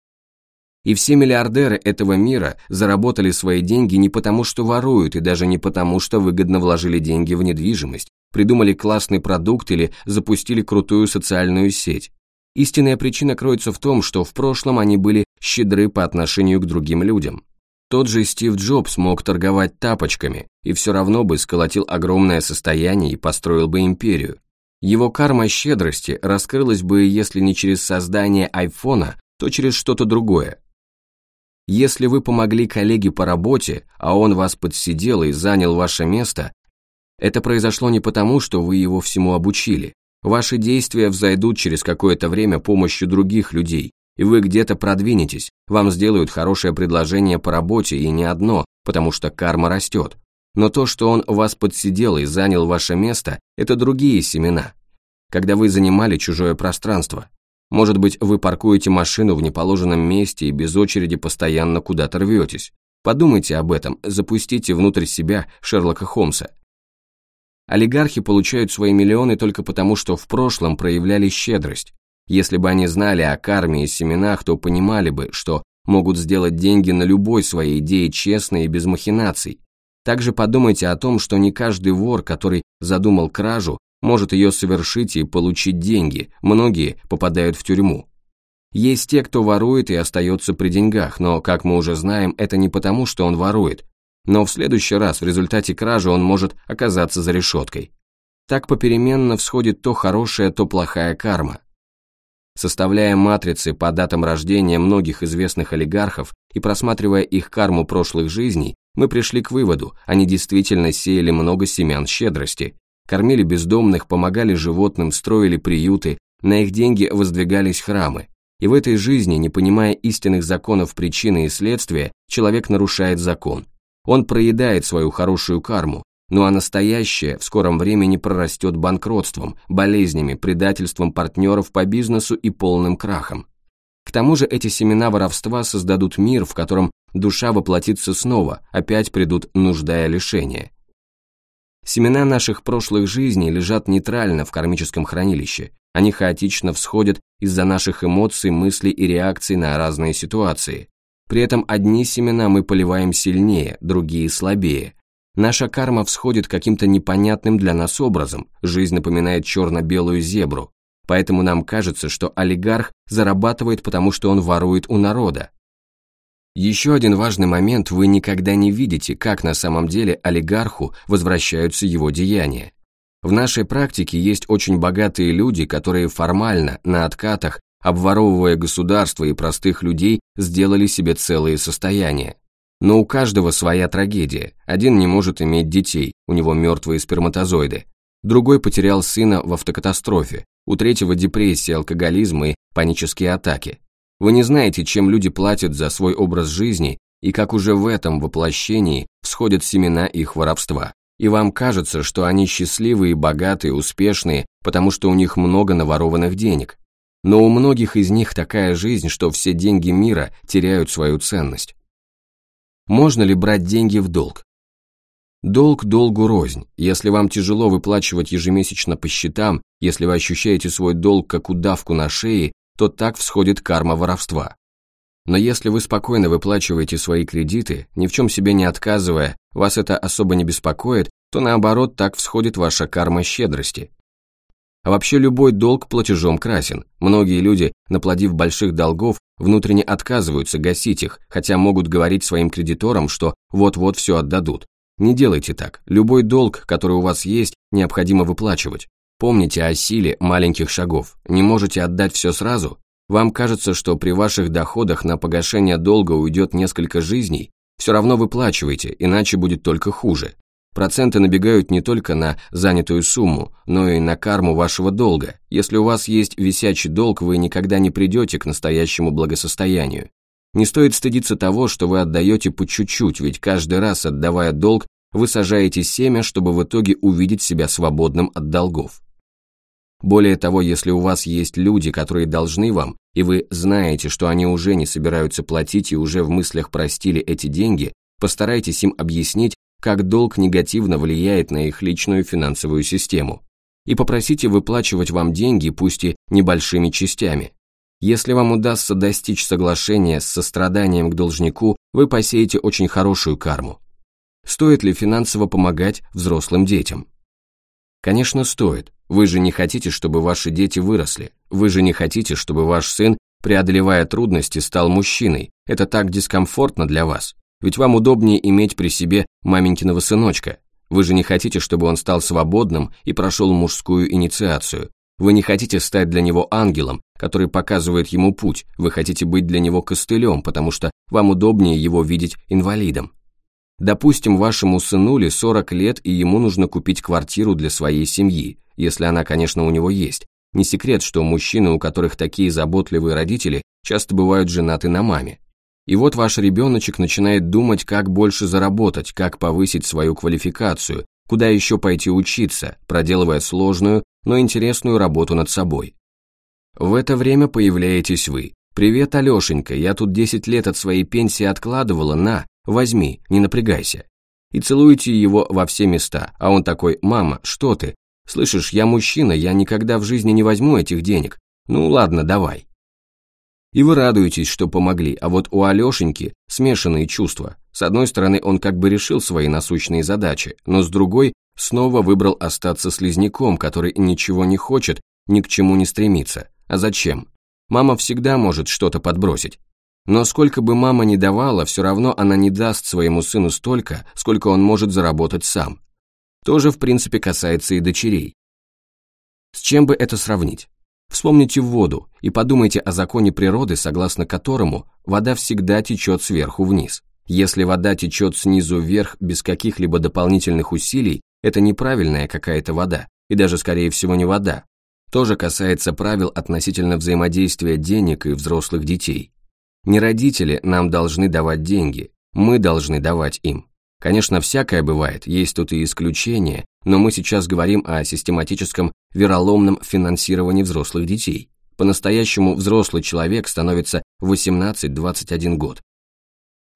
И все миллиардеры этого мира заработали свои деньги не потому, что воруют, и даже не потому, что выгодно вложили деньги в недвижимость, придумали классный продукт или запустили крутую социальную сеть. Истинная причина кроется в том, что в прошлом они были щедры по отношению к другим людям. Тот же Стив Джобс мог торговать тапочками и все равно бы сколотил огромное состояние и построил бы империю. Его карма щедрости раскрылась бы, если не через создание айфона, то через что-то другое. Если вы помогли коллеге по работе, а он вас подсидел и занял ваше место, это произошло не потому, что вы его всему обучили. Ваши действия взойдут через какое-то время помощью других людей, и вы где-то продвинетесь, вам сделают хорошее предложение по работе и не одно, потому что карма растет. Но то, что он вас подсидел и занял ваше место, это другие семена. Когда вы занимали чужое пространство, может быть, вы паркуете машину в неположенном месте и без очереди постоянно куда-то рветесь. Подумайте об этом, запустите внутрь себя Шерлока Холмса. Олигархи получают свои миллионы только потому, что в прошлом проявляли щедрость. Если бы они знали о карме и семенах, то понимали бы, что могут сделать деньги на любой своей идее честно и без махинаций. Также подумайте о том, что не каждый вор, который задумал кражу, может ее совершить и получить деньги, многие попадают в тюрьму. Есть те, кто ворует и остается при деньгах, но, как мы уже знаем, это не потому, что он ворует, но в следующий раз в результате кражи он может оказаться за решеткой. Так попеременно всходит то хорошая, то плохая карма. Составляя матрицы по датам рождения многих известных олигархов и просматривая их карму прошлых жизней, мы пришли к выводу, они действительно сеяли много семян щедрости, кормили бездомных, помогали животным, строили приюты, на их деньги воздвигались храмы. И в этой жизни, не понимая истинных законов причины и следствия, человек нарушает закон. Он проедает свою хорошую карму, ну а настоящее в скором времени прорастет банкротством, болезнями, предательством партнеров по бизнесу и полным крахом. К тому же эти семена воровства создадут мир, в котором душа воплотится снова, опять придут нужда и лишения. Семена наших прошлых жизней лежат нейтрально в кармическом хранилище. Они хаотично всходят из-за наших эмоций, мыслей и реакций на разные ситуации. При этом одни семена мы поливаем сильнее, другие слабее. Наша карма всходит каким-то непонятным для нас образом, жизнь напоминает черно-белую зебру. Поэтому нам кажется, что олигарх зарабатывает, потому что он ворует у народа, еще один важный момент, вы никогда не видите, как на самом деле олигарху возвращаются его деяния. В нашей практике есть очень богатые люди, которые формально, на откатах, обворовывая государство и простых людей, сделали себе целые состояния. Но у каждого своя трагедия. Один не может иметь детей, у него мертвые сперматозоиды. Другой потерял сына в автокатастрофе. У третьего депрессия, алкоголизм и панические атаки. Вы не знаете, чем люди платят за свой образ жизни и как уже в этом воплощении всходят семена их воровства. И вам кажется, что они счастливые, богатые, успешные, потому что у них много наворованных денег. Но у многих из них такая жизнь, что все деньги мира теряют свою ценность. Можно ли брать деньги в долг? Долг долгу рознь. Если вам тяжело выплачивать ежемесячно по счетам, если вы ощущаете свой долг как удавку на шее, то так всходит карма воровства. Но если вы спокойно выплачиваете свои кредиты, ни в чем себе не отказывая, вас это особо не беспокоит, то наоборот так всходит ваша карма щедрости. А вообще любой долг платежом красен. Многие люди, наплодив больших долгов, внутренне отказываются гасить их, хотя могут говорить своим кредиторам, что вот-вот все отдадут. Не делайте так. Любой долг, который у вас есть, необходимо выплачивать. Помните о силе маленьких шагов. Не можете отдать все сразу? Вам кажется, что при ваших доходах на погашение долга уйдет несколько жизней? Все равно выплачивайте, иначе будет только хуже. Проценты набегают не только на занятую сумму, но и на карму вашего долга. Если у вас есть висячий долг, вы никогда не придете к настоящему благосостоянию. Не стоит стыдиться того, что вы отдаете по чуть-чуть, ведь каждый раз, отдавая долг, вы сажаете семя, чтобы в итоге увидеть себя свободным от долгов. Более того, если у вас есть люди, которые должны вам, и вы знаете, что они уже не собираются платить и уже в мыслях простили эти деньги, постарайтесь им объяснить, как долг негативно влияет на их личную финансовую систему. И попросите выплачивать вам деньги, пусть и небольшими частями. Если вам удастся достичь соглашения с состраданием к должнику, вы посеете очень хорошую карму. Стоит ли финансово помогать взрослым детям? Конечно, стоит. Вы же не хотите, чтобы ваши дети выросли. Вы же не хотите, чтобы ваш сын, преодолевая трудности, стал мужчиной. Это так дискомфортно для вас. Ведь вам удобнее иметь при себе маменькиного сыночка. Вы же не хотите, чтобы он стал свободным и прошел мужскую инициацию. Вы не хотите стать для него ангелом, который показывает ему путь. Вы хотите быть для него костылем, потому что вам удобнее его видеть инвалидом. Допустим, вашему сынуле 40 лет, и ему нужно купить квартиру для своей семьи, если она, конечно, у него есть. Не секрет, что мужчины, у которых такие заботливые родители, часто бывают женаты на маме. И вот ваш ребеночек начинает думать, как больше заработать, как повысить свою квалификацию, куда еще пойти учиться, проделывая сложную, но интересную работу над собой. В это время появляетесь вы. «Привет, Алешенька, я тут 10 лет от своей пенсии откладывала, на, возьми, не напрягайся». И целуете его во все места, а он такой «Мама, что ты? Слышишь, я мужчина, я никогда в жизни не возьму этих денег. Ну ладно, давай». И вы радуетесь, что помогли, а вот у Алешеньки смешанные чувства. С одной стороны, он как бы решил свои насущные задачи, но с другой, снова выбрал остаться слизняком, который ничего не хочет, ни к чему не стремится. А зачем? Мама всегда может что-то подбросить. Но сколько бы мама ни давала, все равно она не даст своему сыну столько, сколько он может заработать сам. Тоже, в принципе, касается и дочерей. С чем бы это сравнить? Вспомните воду и подумайте о законе природы, согласно которому вода всегда течет сверху вниз. Если вода течет снизу вверх без каких-либо дополнительных усилий, это неправильная какая-то вода, и даже, скорее всего, не вода. То же касается правил относительно взаимодействия денег и взрослых детей. Не родители нам должны давать деньги, мы должны давать им. Конечно, всякое бывает, есть тут и исключения, но мы сейчас говорим о систематическом вероломном финансировании взрослых детей. По-настоящему взрослый человек становится в 18-21 год.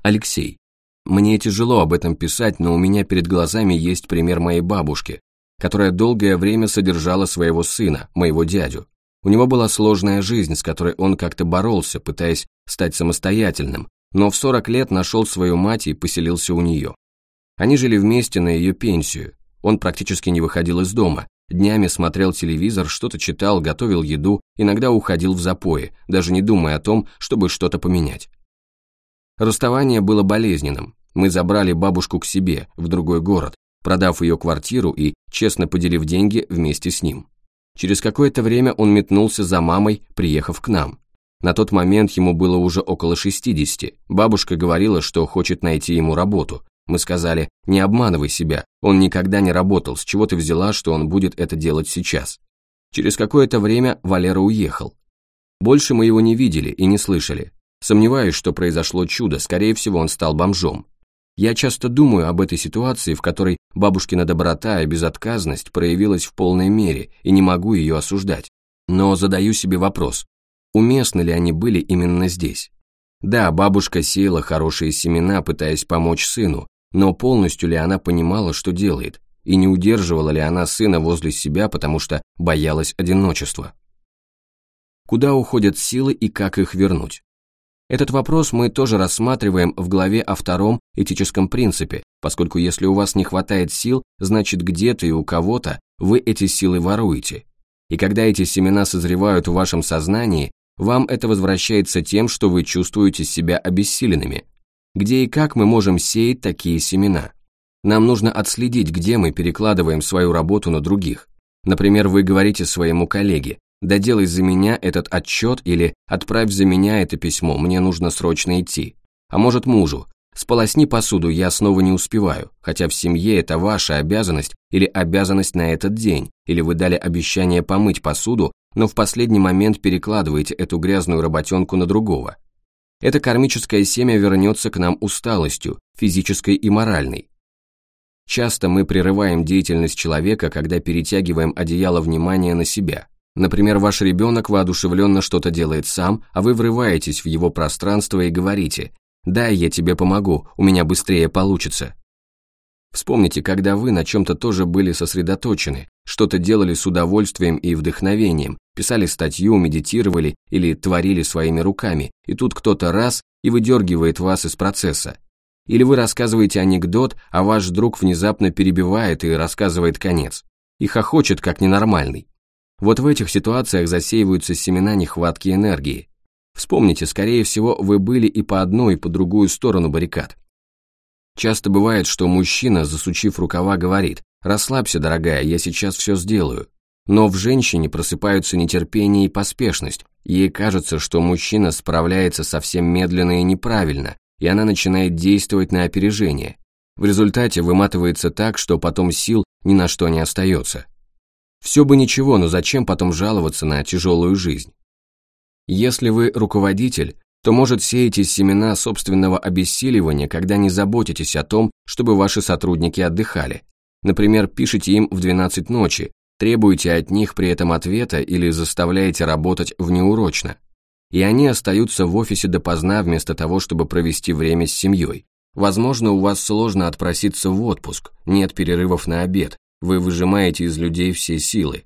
Алексей. Мне тяжело об этом писать, но у меня перед глазами есть пример моей бабушки, которая долгое время содержала своего сына, моего дядю. У него была сложная жизнь, с которой он как-то боролся, пытаясь стать самостоятельным, но в 40 лет нашел свою мать и поселился у нее. Они жили вместе на ее пенсию. Он практически не выходил из дома, днями смотрел телевизор, что-то читал, готовил еду, иногда уходил в запои, даже не думая о том, чтобы что-то поменять. Расставание было болезненным. Мы забрали бабушку к себе, в другой город, продав ее квартиру и честно поделив деньги вместе с ним. Через какое-то время он метнулся за мамой, приехав к нам. На тот момент ему было уже около 60. Бабушка говорила, что хочет найти ему работу, мы сказали, не обманывай себя, он никогда не работал, с чего ты взяла, что он будет это делать сейчас. Через какое-то время Валера уехал. Больше мы его не видели и не слышали. Сомневаюсь, что произошло чудо, скорее всего, он стал бомжом. Я часто думаю об этой ситуации, в которой бабушкина доброта и безотказность проявилась в полной мере, и не могу ее осуждать. Но задаю себе вопрос, уместны ли они были именно здесь? Да, бабушка сеяла хорошие семена, пытаясь помочь сыну, но полностью ли она понимала, что делает, и не удерживала ли она сына возле себя, потому что боялась одиночества? Куда уходят силы и как их вернуть? Этот вопрос мы тоже рассматриваем в главе о втором этическом принципе, поскольку если у вас не хватает сил, значит где-то и у кого-то вы эти силы воруете. И когда эти семена созревают в вашем сознании, вам это возвращается тем, что вы чувствуете себя обессиленными. Где и как мы можем сеять такие семена? Нам нужно отследить, где мы перекладываем свою работу на других. Например, вы говорите своему коллеге, да делай за меня этот отчет или отправь за меня это письмо, мне нужно срочно идти. А может мужу, сполосни посуду, я снова не успеваю, хотя в семье это ваша обязанность или обязанность на этот день, или вы дали обещание помыть посуду, но в последний момент перекладываете эту грязную работенку на другого. Это кармическое семя вернется к нам усталостью, физической и моральной. Часто мы прерываем деятельность человека, когда перетягиваем одеяло внимания на себя. Например, ваш ребенок воодушевленно что-то делает сам, а вы врываетесь в его пространство и говорите «Дай, я тебе помогу, у меня быстрее получится». Вспомните, когда вы на чем-то тоже были сосредоточены, что-то делали с удовольствием и вдохновением, писали статью, медитировали или творили своими руками, и тут кто-то раз и выдергивает вас из процесса. Или вы рассказываете анекдот, а ваш друг внезапно перебивает и рассказывает конец. И хохочет как ненормальный. Вот в этих ситуациях засеиваются семена нехватки энергии. Вспомните, скорее всего, вы были и по одной, и по другую сторону баррикад. Часто бывает, что мужчина, засучив рукава, говорит «Расслабься, дорогая, я сейчас все сделаю». Но в женщине просыпаются нетерпение и поспешность. Ей кажется, что мужчина справляется совсем медленно и неправильно, и она начинает действовать на опережение. В результате выматывается так, что потом сил ни на что не остается. Все бы ничего, но зачем потом жаловаться на тяжелую жизнь? Если вы руководитель, то может сеете семена собственного обессиливания, когда не заботитесь о том, чтобы ваши сотрудники отдыхали. Например, пишете им в 12 ночи, требуете от них при этом ответа или заставляете работать внеурочно. И они остаются в офисе допоздна вместо того, чтобы провести время с семьей. Возможно, у вас сложно отпроситься в отпуск, нет перерывов на обед, вы выжимаете из людей все силы.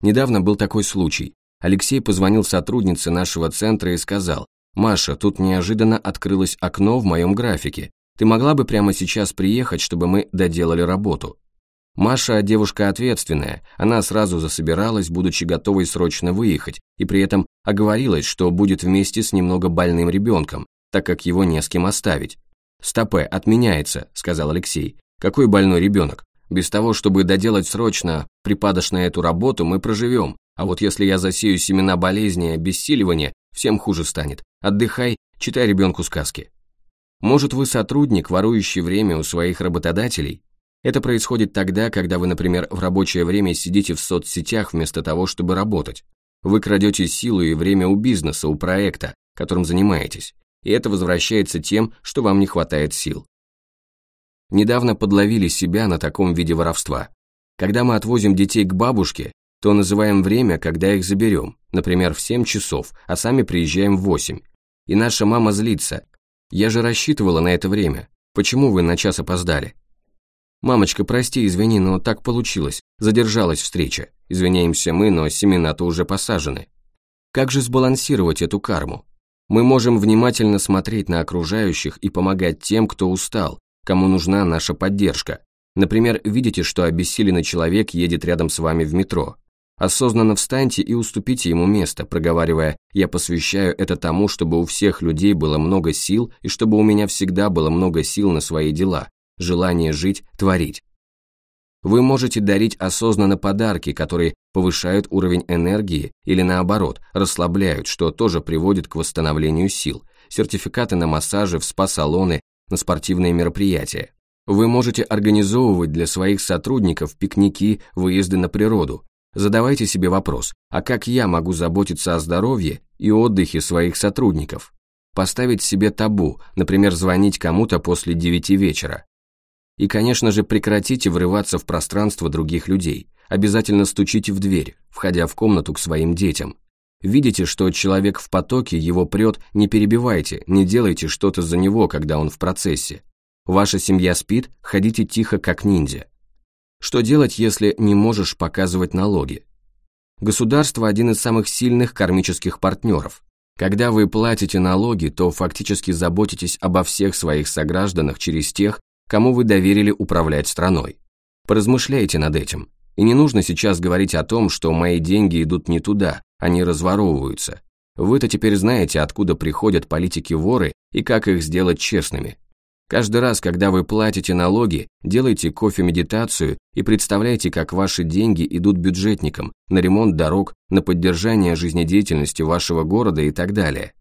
Недавно был такой случай. Алексей позвонил сотруднице нашего центра и сказал, «Маша, тут неожиданно открылось окно в моем графике. Ты могла бы прямо сейчас приехать, чтобы мы доделали работу?» Маша девушка ответственная, она сразу засобиралась, будучи готовой срочно выехать, и при этом оговорилась, что будет вместе с немного больным ребенком, так как его не с кем оставить. «Стопе, отменяется», — сказал Алексей. «Какой больной ребенок? Без того, чтобы доделать срочно припадочно эту работу, мы проживем. А вот если я засею семена болезни и обессиливания, всем хуже станет. Отдыхай, читай ребенку сказки. Может, вы сотрудник, ворующий время у своих работодателей? Это происходит тогда, когда вы, например, в рабочее время сидите в соцсетях вместо того, чтобы работать. Вы крадете силу и время у бизнеса, у проекта, которым занимаетесь. И это возвращается тем, что вам не хватает сил недавно подловили себя на таком виде воровства. Когда мы отвозим детей к бабушке, то называем время, когда их заберем, например, в 7 часов, а сами приезжаем в 8. И наша мама злится. Я же рассчитывала на это время. Почему вы на час опоздали? Мамочка, прости, извини, но так получилось. Задержалась встреча. Извиняемся мы, но семена-то уже посажены. Как же сбалансировать эту карму? Мы можем внимательно смотреть на окружающих и помогать тем, кто устал, кому нужна наша поддержка. Например, видите, что обессиленный человек едет рядом с вами в метро. Осознанно встаньте и уступите ему место, проговаривая «я посвящаю это тому, чтобы у всех людей было много сил и чтобы у меня всегда было много сил на свои дела, желание жить, творить». Вы можете дарить осознанно подарки, которые повышают уровень энергии или наоборот, расслабляют, что тоже приводит к восстановлению сил. Сертификаты на массажи в спа-салоны на спортивные мероприятия. Вы можете организовывать для своих сотрудников пикники, выезды на природу. Задавайте себе вопрос, а как я могу заботиться о здоровье и отдыхе своих сотрудников? Поставить себе табу, например, звонить кому-то после 9 вечера. И, конечно же, прекратите врываться в пространство других людей. Обязательно стучите в дверь, входя в комнату к своим детям. Видите, что человек в потоке, его прет, не перебивайте, не делайте что-то за него, когда он в процессе. Ваша семья спит, ходите тихо, как ниндзя. Что делать, если не можешь показывать налоги? Государство – один из самых сильных кармических партнеров. Когда вы платите налоги, то фактически заботитесь обо всех своих согражданах через тех, кому вы доверили управлять страной. Поразмышляйте над этим. И не нужно сейчас говорить о том, что мои деньги идут не туда, они разворовываются. Вы-то теперь знаете, откуда приходят политики-воры и как их сделать честными. Каждый раз, когда вы платите налоги, делайте кофе-медитацию и представляйте, как ваши деньги идут бюджетникам на ремонт дорог, на поддержание жизнедеятельности вашего города и так далее.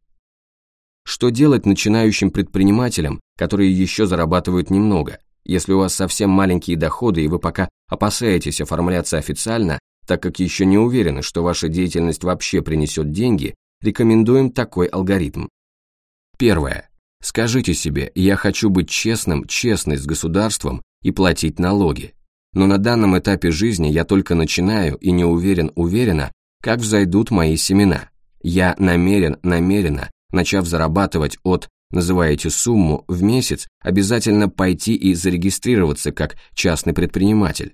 Что делать начинающим предпринимателям, которые еще зарабатывают немного? Если у вас совсем маленькие доходы и вы пока опасаетесь оформляться официально, так как еще не уверены, что ваша деятельность вообще принесет деньги, рекомендуем такой алгоритм. Первое. Скажите себе, я хочу быть честным, честной с государством и платить налоги. Но на данном этапе жизни я только начинаю и не уверен, уверена, как взойдут мои семена. Я намерен, намеренно, начав зарабатывать от, называете сумму, в месяц, обязательно пойти и зарегистрироваться как частный предприниматель.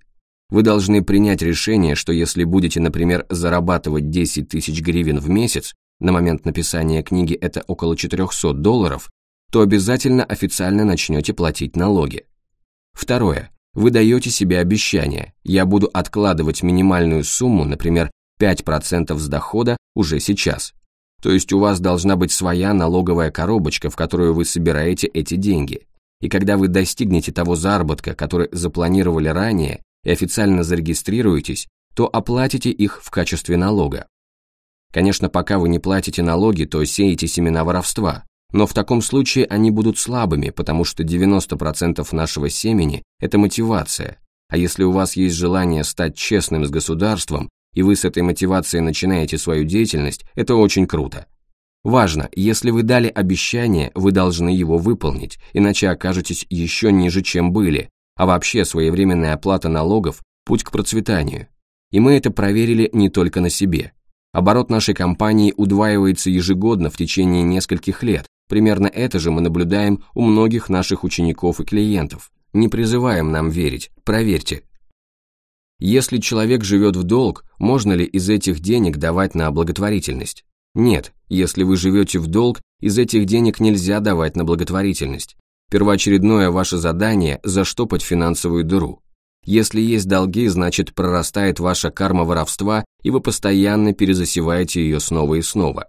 Вы должны принять решение, что если будете, например, зарабатывать 10 тысяч гривен в месяц, на момент написания книги это около 400 долларов, то обязательно официально начнете платить налоги. Второе. Вы даете себе обещание, я буду откладывать минимальную сумму, например, 5% с дохода уже сейчас. То есть у вас должна быть своя налоговая коробочка, в которую вы собираете эти деньги. И когда вы достигнете того заработка, который запланировали ранее, и официально зарегистрируетесь, то оплатите их в качестве налога. Конечно, пока вы не платите налоги, то сеете семена воровства, но в таком случае они будут слабыми, потому что 90% нашего семени – это мотивация. А если у вас есть желание стать честным с государством, и вы с этой мотивацией начинаете свою деятельность, это очень круто. Важно, если вы дали обещание, вы должны его выполнить, иначе окажетесь еще ниже, чем были, а вообще своевременная оплата налогов – путь к процветанию. И мы это проверили не только на себе. Оборот нашей компании удваивается ежегодно в течение нескольких лет, Примерно это же мы наблюдаем у многих наших учеников и клиентов. Не призываем нам верить, проверьте. Если человек живет в долг, можно ли из этих денег давать на благотворительность? Нет, если вы живете в долг, из этих денег нельзя давать на благотворительность. Первоочередное ваше задание – заштопать финансовую дыру. Если есть долги, значит прорастает ваша карма воровства, и вы постоянно перезасеваете ее снова и снова.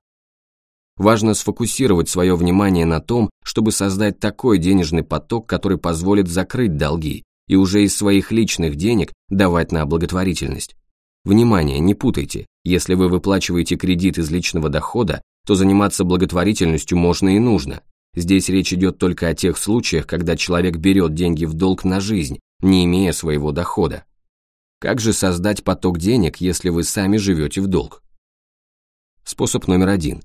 Важно сфокусировать свое внимание на том, чтобы создать такой денежный поток, который позволит закрыть долги и уже из своих личных денег давать на благотворительность. Внимание, не путайте, если вы выплачиваете кредит из личного дохода, то заниматься благотворительностью можно и нужно. Здесь речь идет только о тех случаях, когда человек берет деньги в долг на жизнь, не имея своего дохода. Как же создать поток денег, если вы сами живете в долг? Способ номер один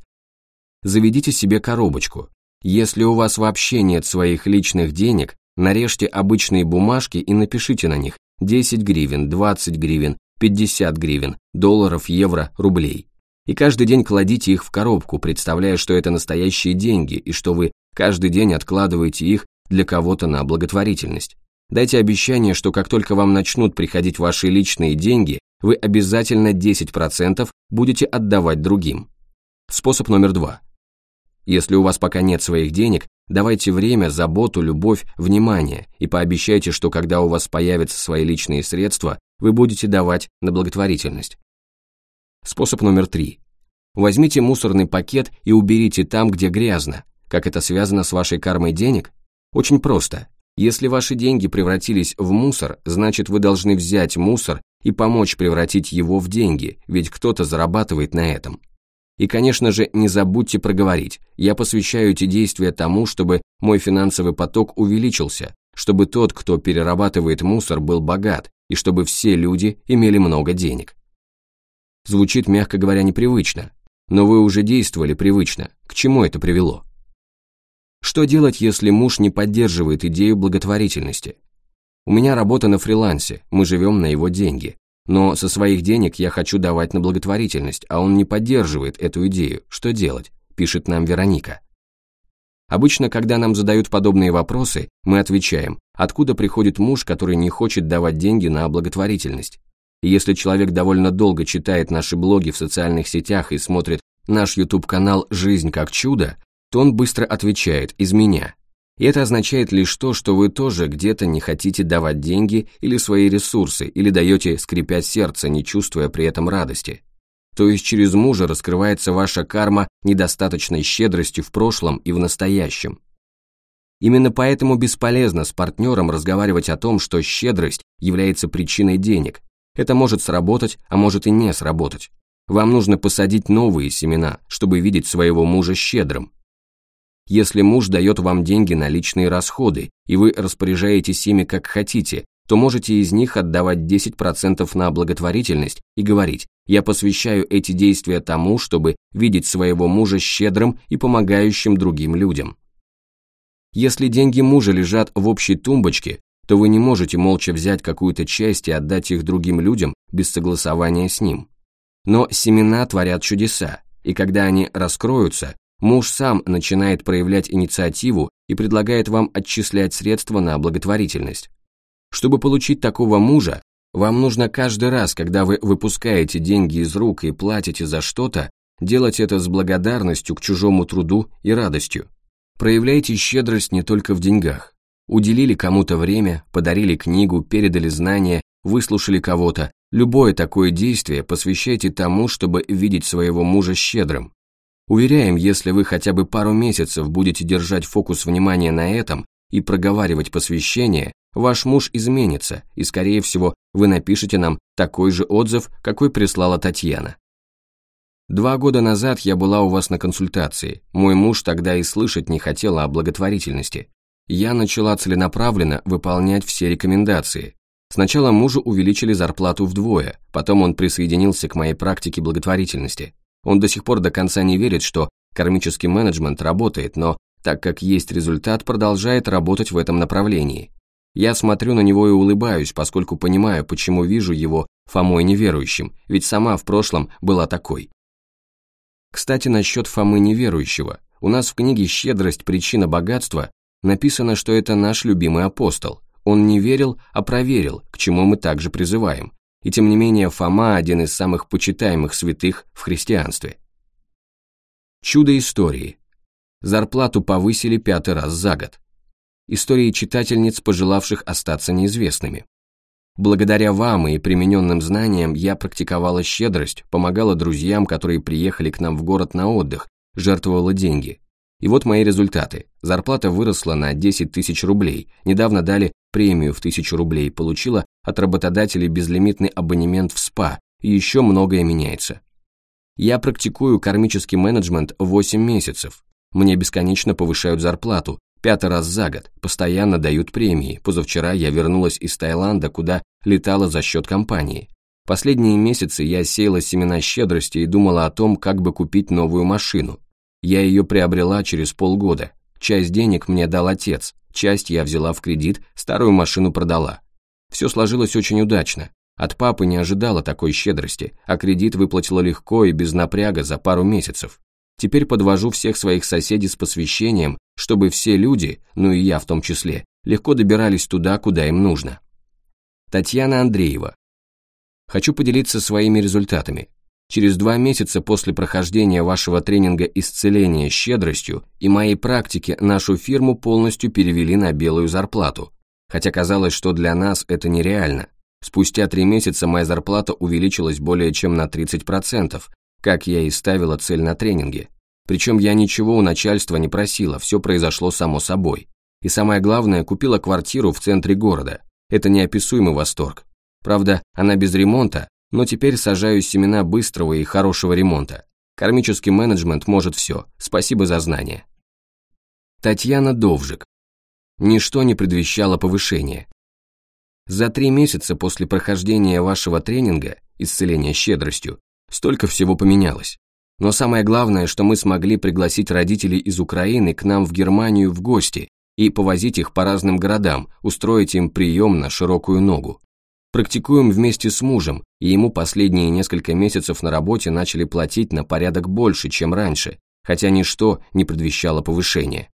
заведите себе коробочку. Если у вас вообще нет своих личных денег, нарежьте обычные бумажки и напишите на них 10 гривен, 20 гривен, 50 гривен, долларов, евро, рублей. И каждый день кладите их в коробку, представляя, что это настоящие деньги и что вы каждый день откладываете их для кого-то на благотворительность. Дайте обещание, что как только вам начнут приходить ваши личные деньги, вы обязательно 10% будете отдавать другим. Способ номер два. Если у вас пока нет своих денег, давайте время, заботу, любовь, внимание и пообещайте, что когда у вас появятся свои личные средства, вы будете давать на благотворительность. Способ номер три. Возьмите мусорный пакет и уберите там, где грязно. Как это связано с вашей кармой денег? Очень просто. Если ваши деньги превратились в мусор, значит вы должны взять мусор и помочь превратить его в деньги, ведь кто-то зарабатывает на этом. И, конечно же, не забудьте проговорить, я посвящаю эти действия тому, чтобы мой финансовый поток увеличился, чтобы тот, кто перерабатывает мусор, был богат, и чтобы все люди имели много денег. Звучит, мягко говоря, непривычно, но вы уже действовали привычно. К чему это привело? Что делать, если муж не поддерживает идею благотворительности? У меня работа на фрилансе, мы живем на его деньги. Но со своих денег я хочу давать на благотворительность, а он не поддерживает эту идею. Что делать? Пишет нам Вероника. Обычно, когда нам задают подобные вопросы, мы отвечаем, откуда приходит муж, который не хочет давать деньги на благотворительность. И если человек довольно долго читает наши блоги в социальных сетях и смотрит наш YouTube-канал «Жизнь как чудо», то он быстро отвечает «из меня». И это означает лишь то, что вы тоже где-то не хотите давать деньги или свои ресурсы, или даете скрипя сердце, не чувствуя при этом радости. То есть через мужа раскрывается ваша карма недостаточной щедрости в прошлом и в настоящем. Именно поэтому бесполезно с партнером разговаривать о том, что щедрость является причиной денег. Это может сработать, а может и не сработать. Вам нужно посадить новые семена, чтобы видеть своего мужа щедрым. Если муж дает вам деньги на личные расходы, и вы распоряжаетесь ими как хотите, то можете из них отдавать 10% на благотворительность и говорить «я посвящаю эти действия тому, чтобы видеть своего мужа щедрым и помогающим другим людям». Если деньги мужа лежат в общей тумбочке, то вы не можете молча взять какую-то часть и отдать их другим людям без согласования с ним. Но семена творят чудеса, и когда они раскроются, муж сам начинает проявлять инициативу и предлагает вам отчислять средства на благотворительность. Чтобы получить такого мужа, вам нужно каждый раз, когда вы выпускаете деньги из рук и платите за что-то, делать это с благодарностью к чужому труду и радостью. Проявляйте щедрость не только в деньгах. Уделили кому-то время, подарили книгу, передали знания, выслушали кого-то. Любое такое действие посвящайте тому, чтобы видеть своего мужа щедрым. Уверяем, если вы хотя бы пару месяцев будете держать фокус внимания на этом и проговаривать посвящение, ваш муж изменится, и, скорее всего, вы напишете нам такой же отзыв, какой прислала Татьяна. Два года назад я была у вас на консультации. Мой муж тогда и слышать не хотел о благотворительности. Я начала целенаправленно выполнять все рекомендации. Сначала мужу увеличили зарплату вдвое, потом он присоединился к моей практике благотворительности. Он до сих пор до конца не верит, что кармический менеджмент работает, но так как есть результат, продолжает работать в этом направлении. Я смотрю на него и улыбаюсь, поскольку понимаю, почему вижу его Фомой неверующим, ведь сама в прошлом была такой. Кстати, насчет Фомы неверующего. У нас в книге «Щедрость. Причина богатства» написано, что это наш любимый апостол. Он не верил, а проверил, к чему мы также призываем. И тем не менее Фома – один из самых почитаемых святых в христианстве. Чудо истории. Зарплату повысили пятый раз за год. Истории читательниц, пожелавших остаться неизвестными. Благодаря вам и примененным знаниям я практиковала щедрость, помогала друзьям, которые приехали к нам в город на отдых, жертвовала деньги. И вот мои результаты. Зарплата выросла на 10 тысяч рублей, недавно дали премию в тысячу рублей, получила от работодателей безлимитный абонемент в СПА, и еще многое меняется. Я практикую кармический менеджмент 8 месяцев. Мне бесконечно повышают зарплату, Пятый раз за год, постоянно дают премии. Позавчера я вернулась из Таиланда, куда летала за счет компании. Последние месяцы я сеяла семена щедрости и думала о том, как бы купить новую машину. Я ее приобрела через полгода. Часть денег мне дал отец, часть я взяла в кредит, старую машину продала. Все сложилось очень удачно. От папы не ожидала такой щедрости, а кредит выплатила легко и без напряга за пару месяцев. Теперь подвожу всех своих соседей с посвящением, чтобы все люди, ну и я в том числе, легко добирались туда, куда им нужно. Татьяна Андреева. Хочу поделиться своими результатами. Через два месяца после прохождения вашего тренинга исцеления щедростью и моей практики нашу фирму полностью перевели на белую зарплату. Хотя казалось, что для нас это нереально. Спустя три месяца моя зарплата увеличилась более чем на 30%, как я и ставила цель на тренинге. Причем я ничего у начальства не просила, все произошло само собой. И самое главное, купила квартиру в центре города. Это неописуемый восторг. Правда, она без ремонта, но теперь сажаю семена быстрого и хорошего ремонта. Кармический менеджмент может все. Спасибо за знания. Татьяна Довжик. Ничто не предвещало повышения. За три месяца после прохождения вашего тренинга «Исцеление щедростью» Столько всего поменялось. Но самое главное, что мы смогли пригласить родителей из Украины к нам в Германию в гости и повозить их по разным городам, устроить им прием на широкую ногу. Практикуем вместе с мужем, и ему последние несколько месяцев на работе начали платить на порядок больше, чем раньше, хотя ничто не предвещало повышения.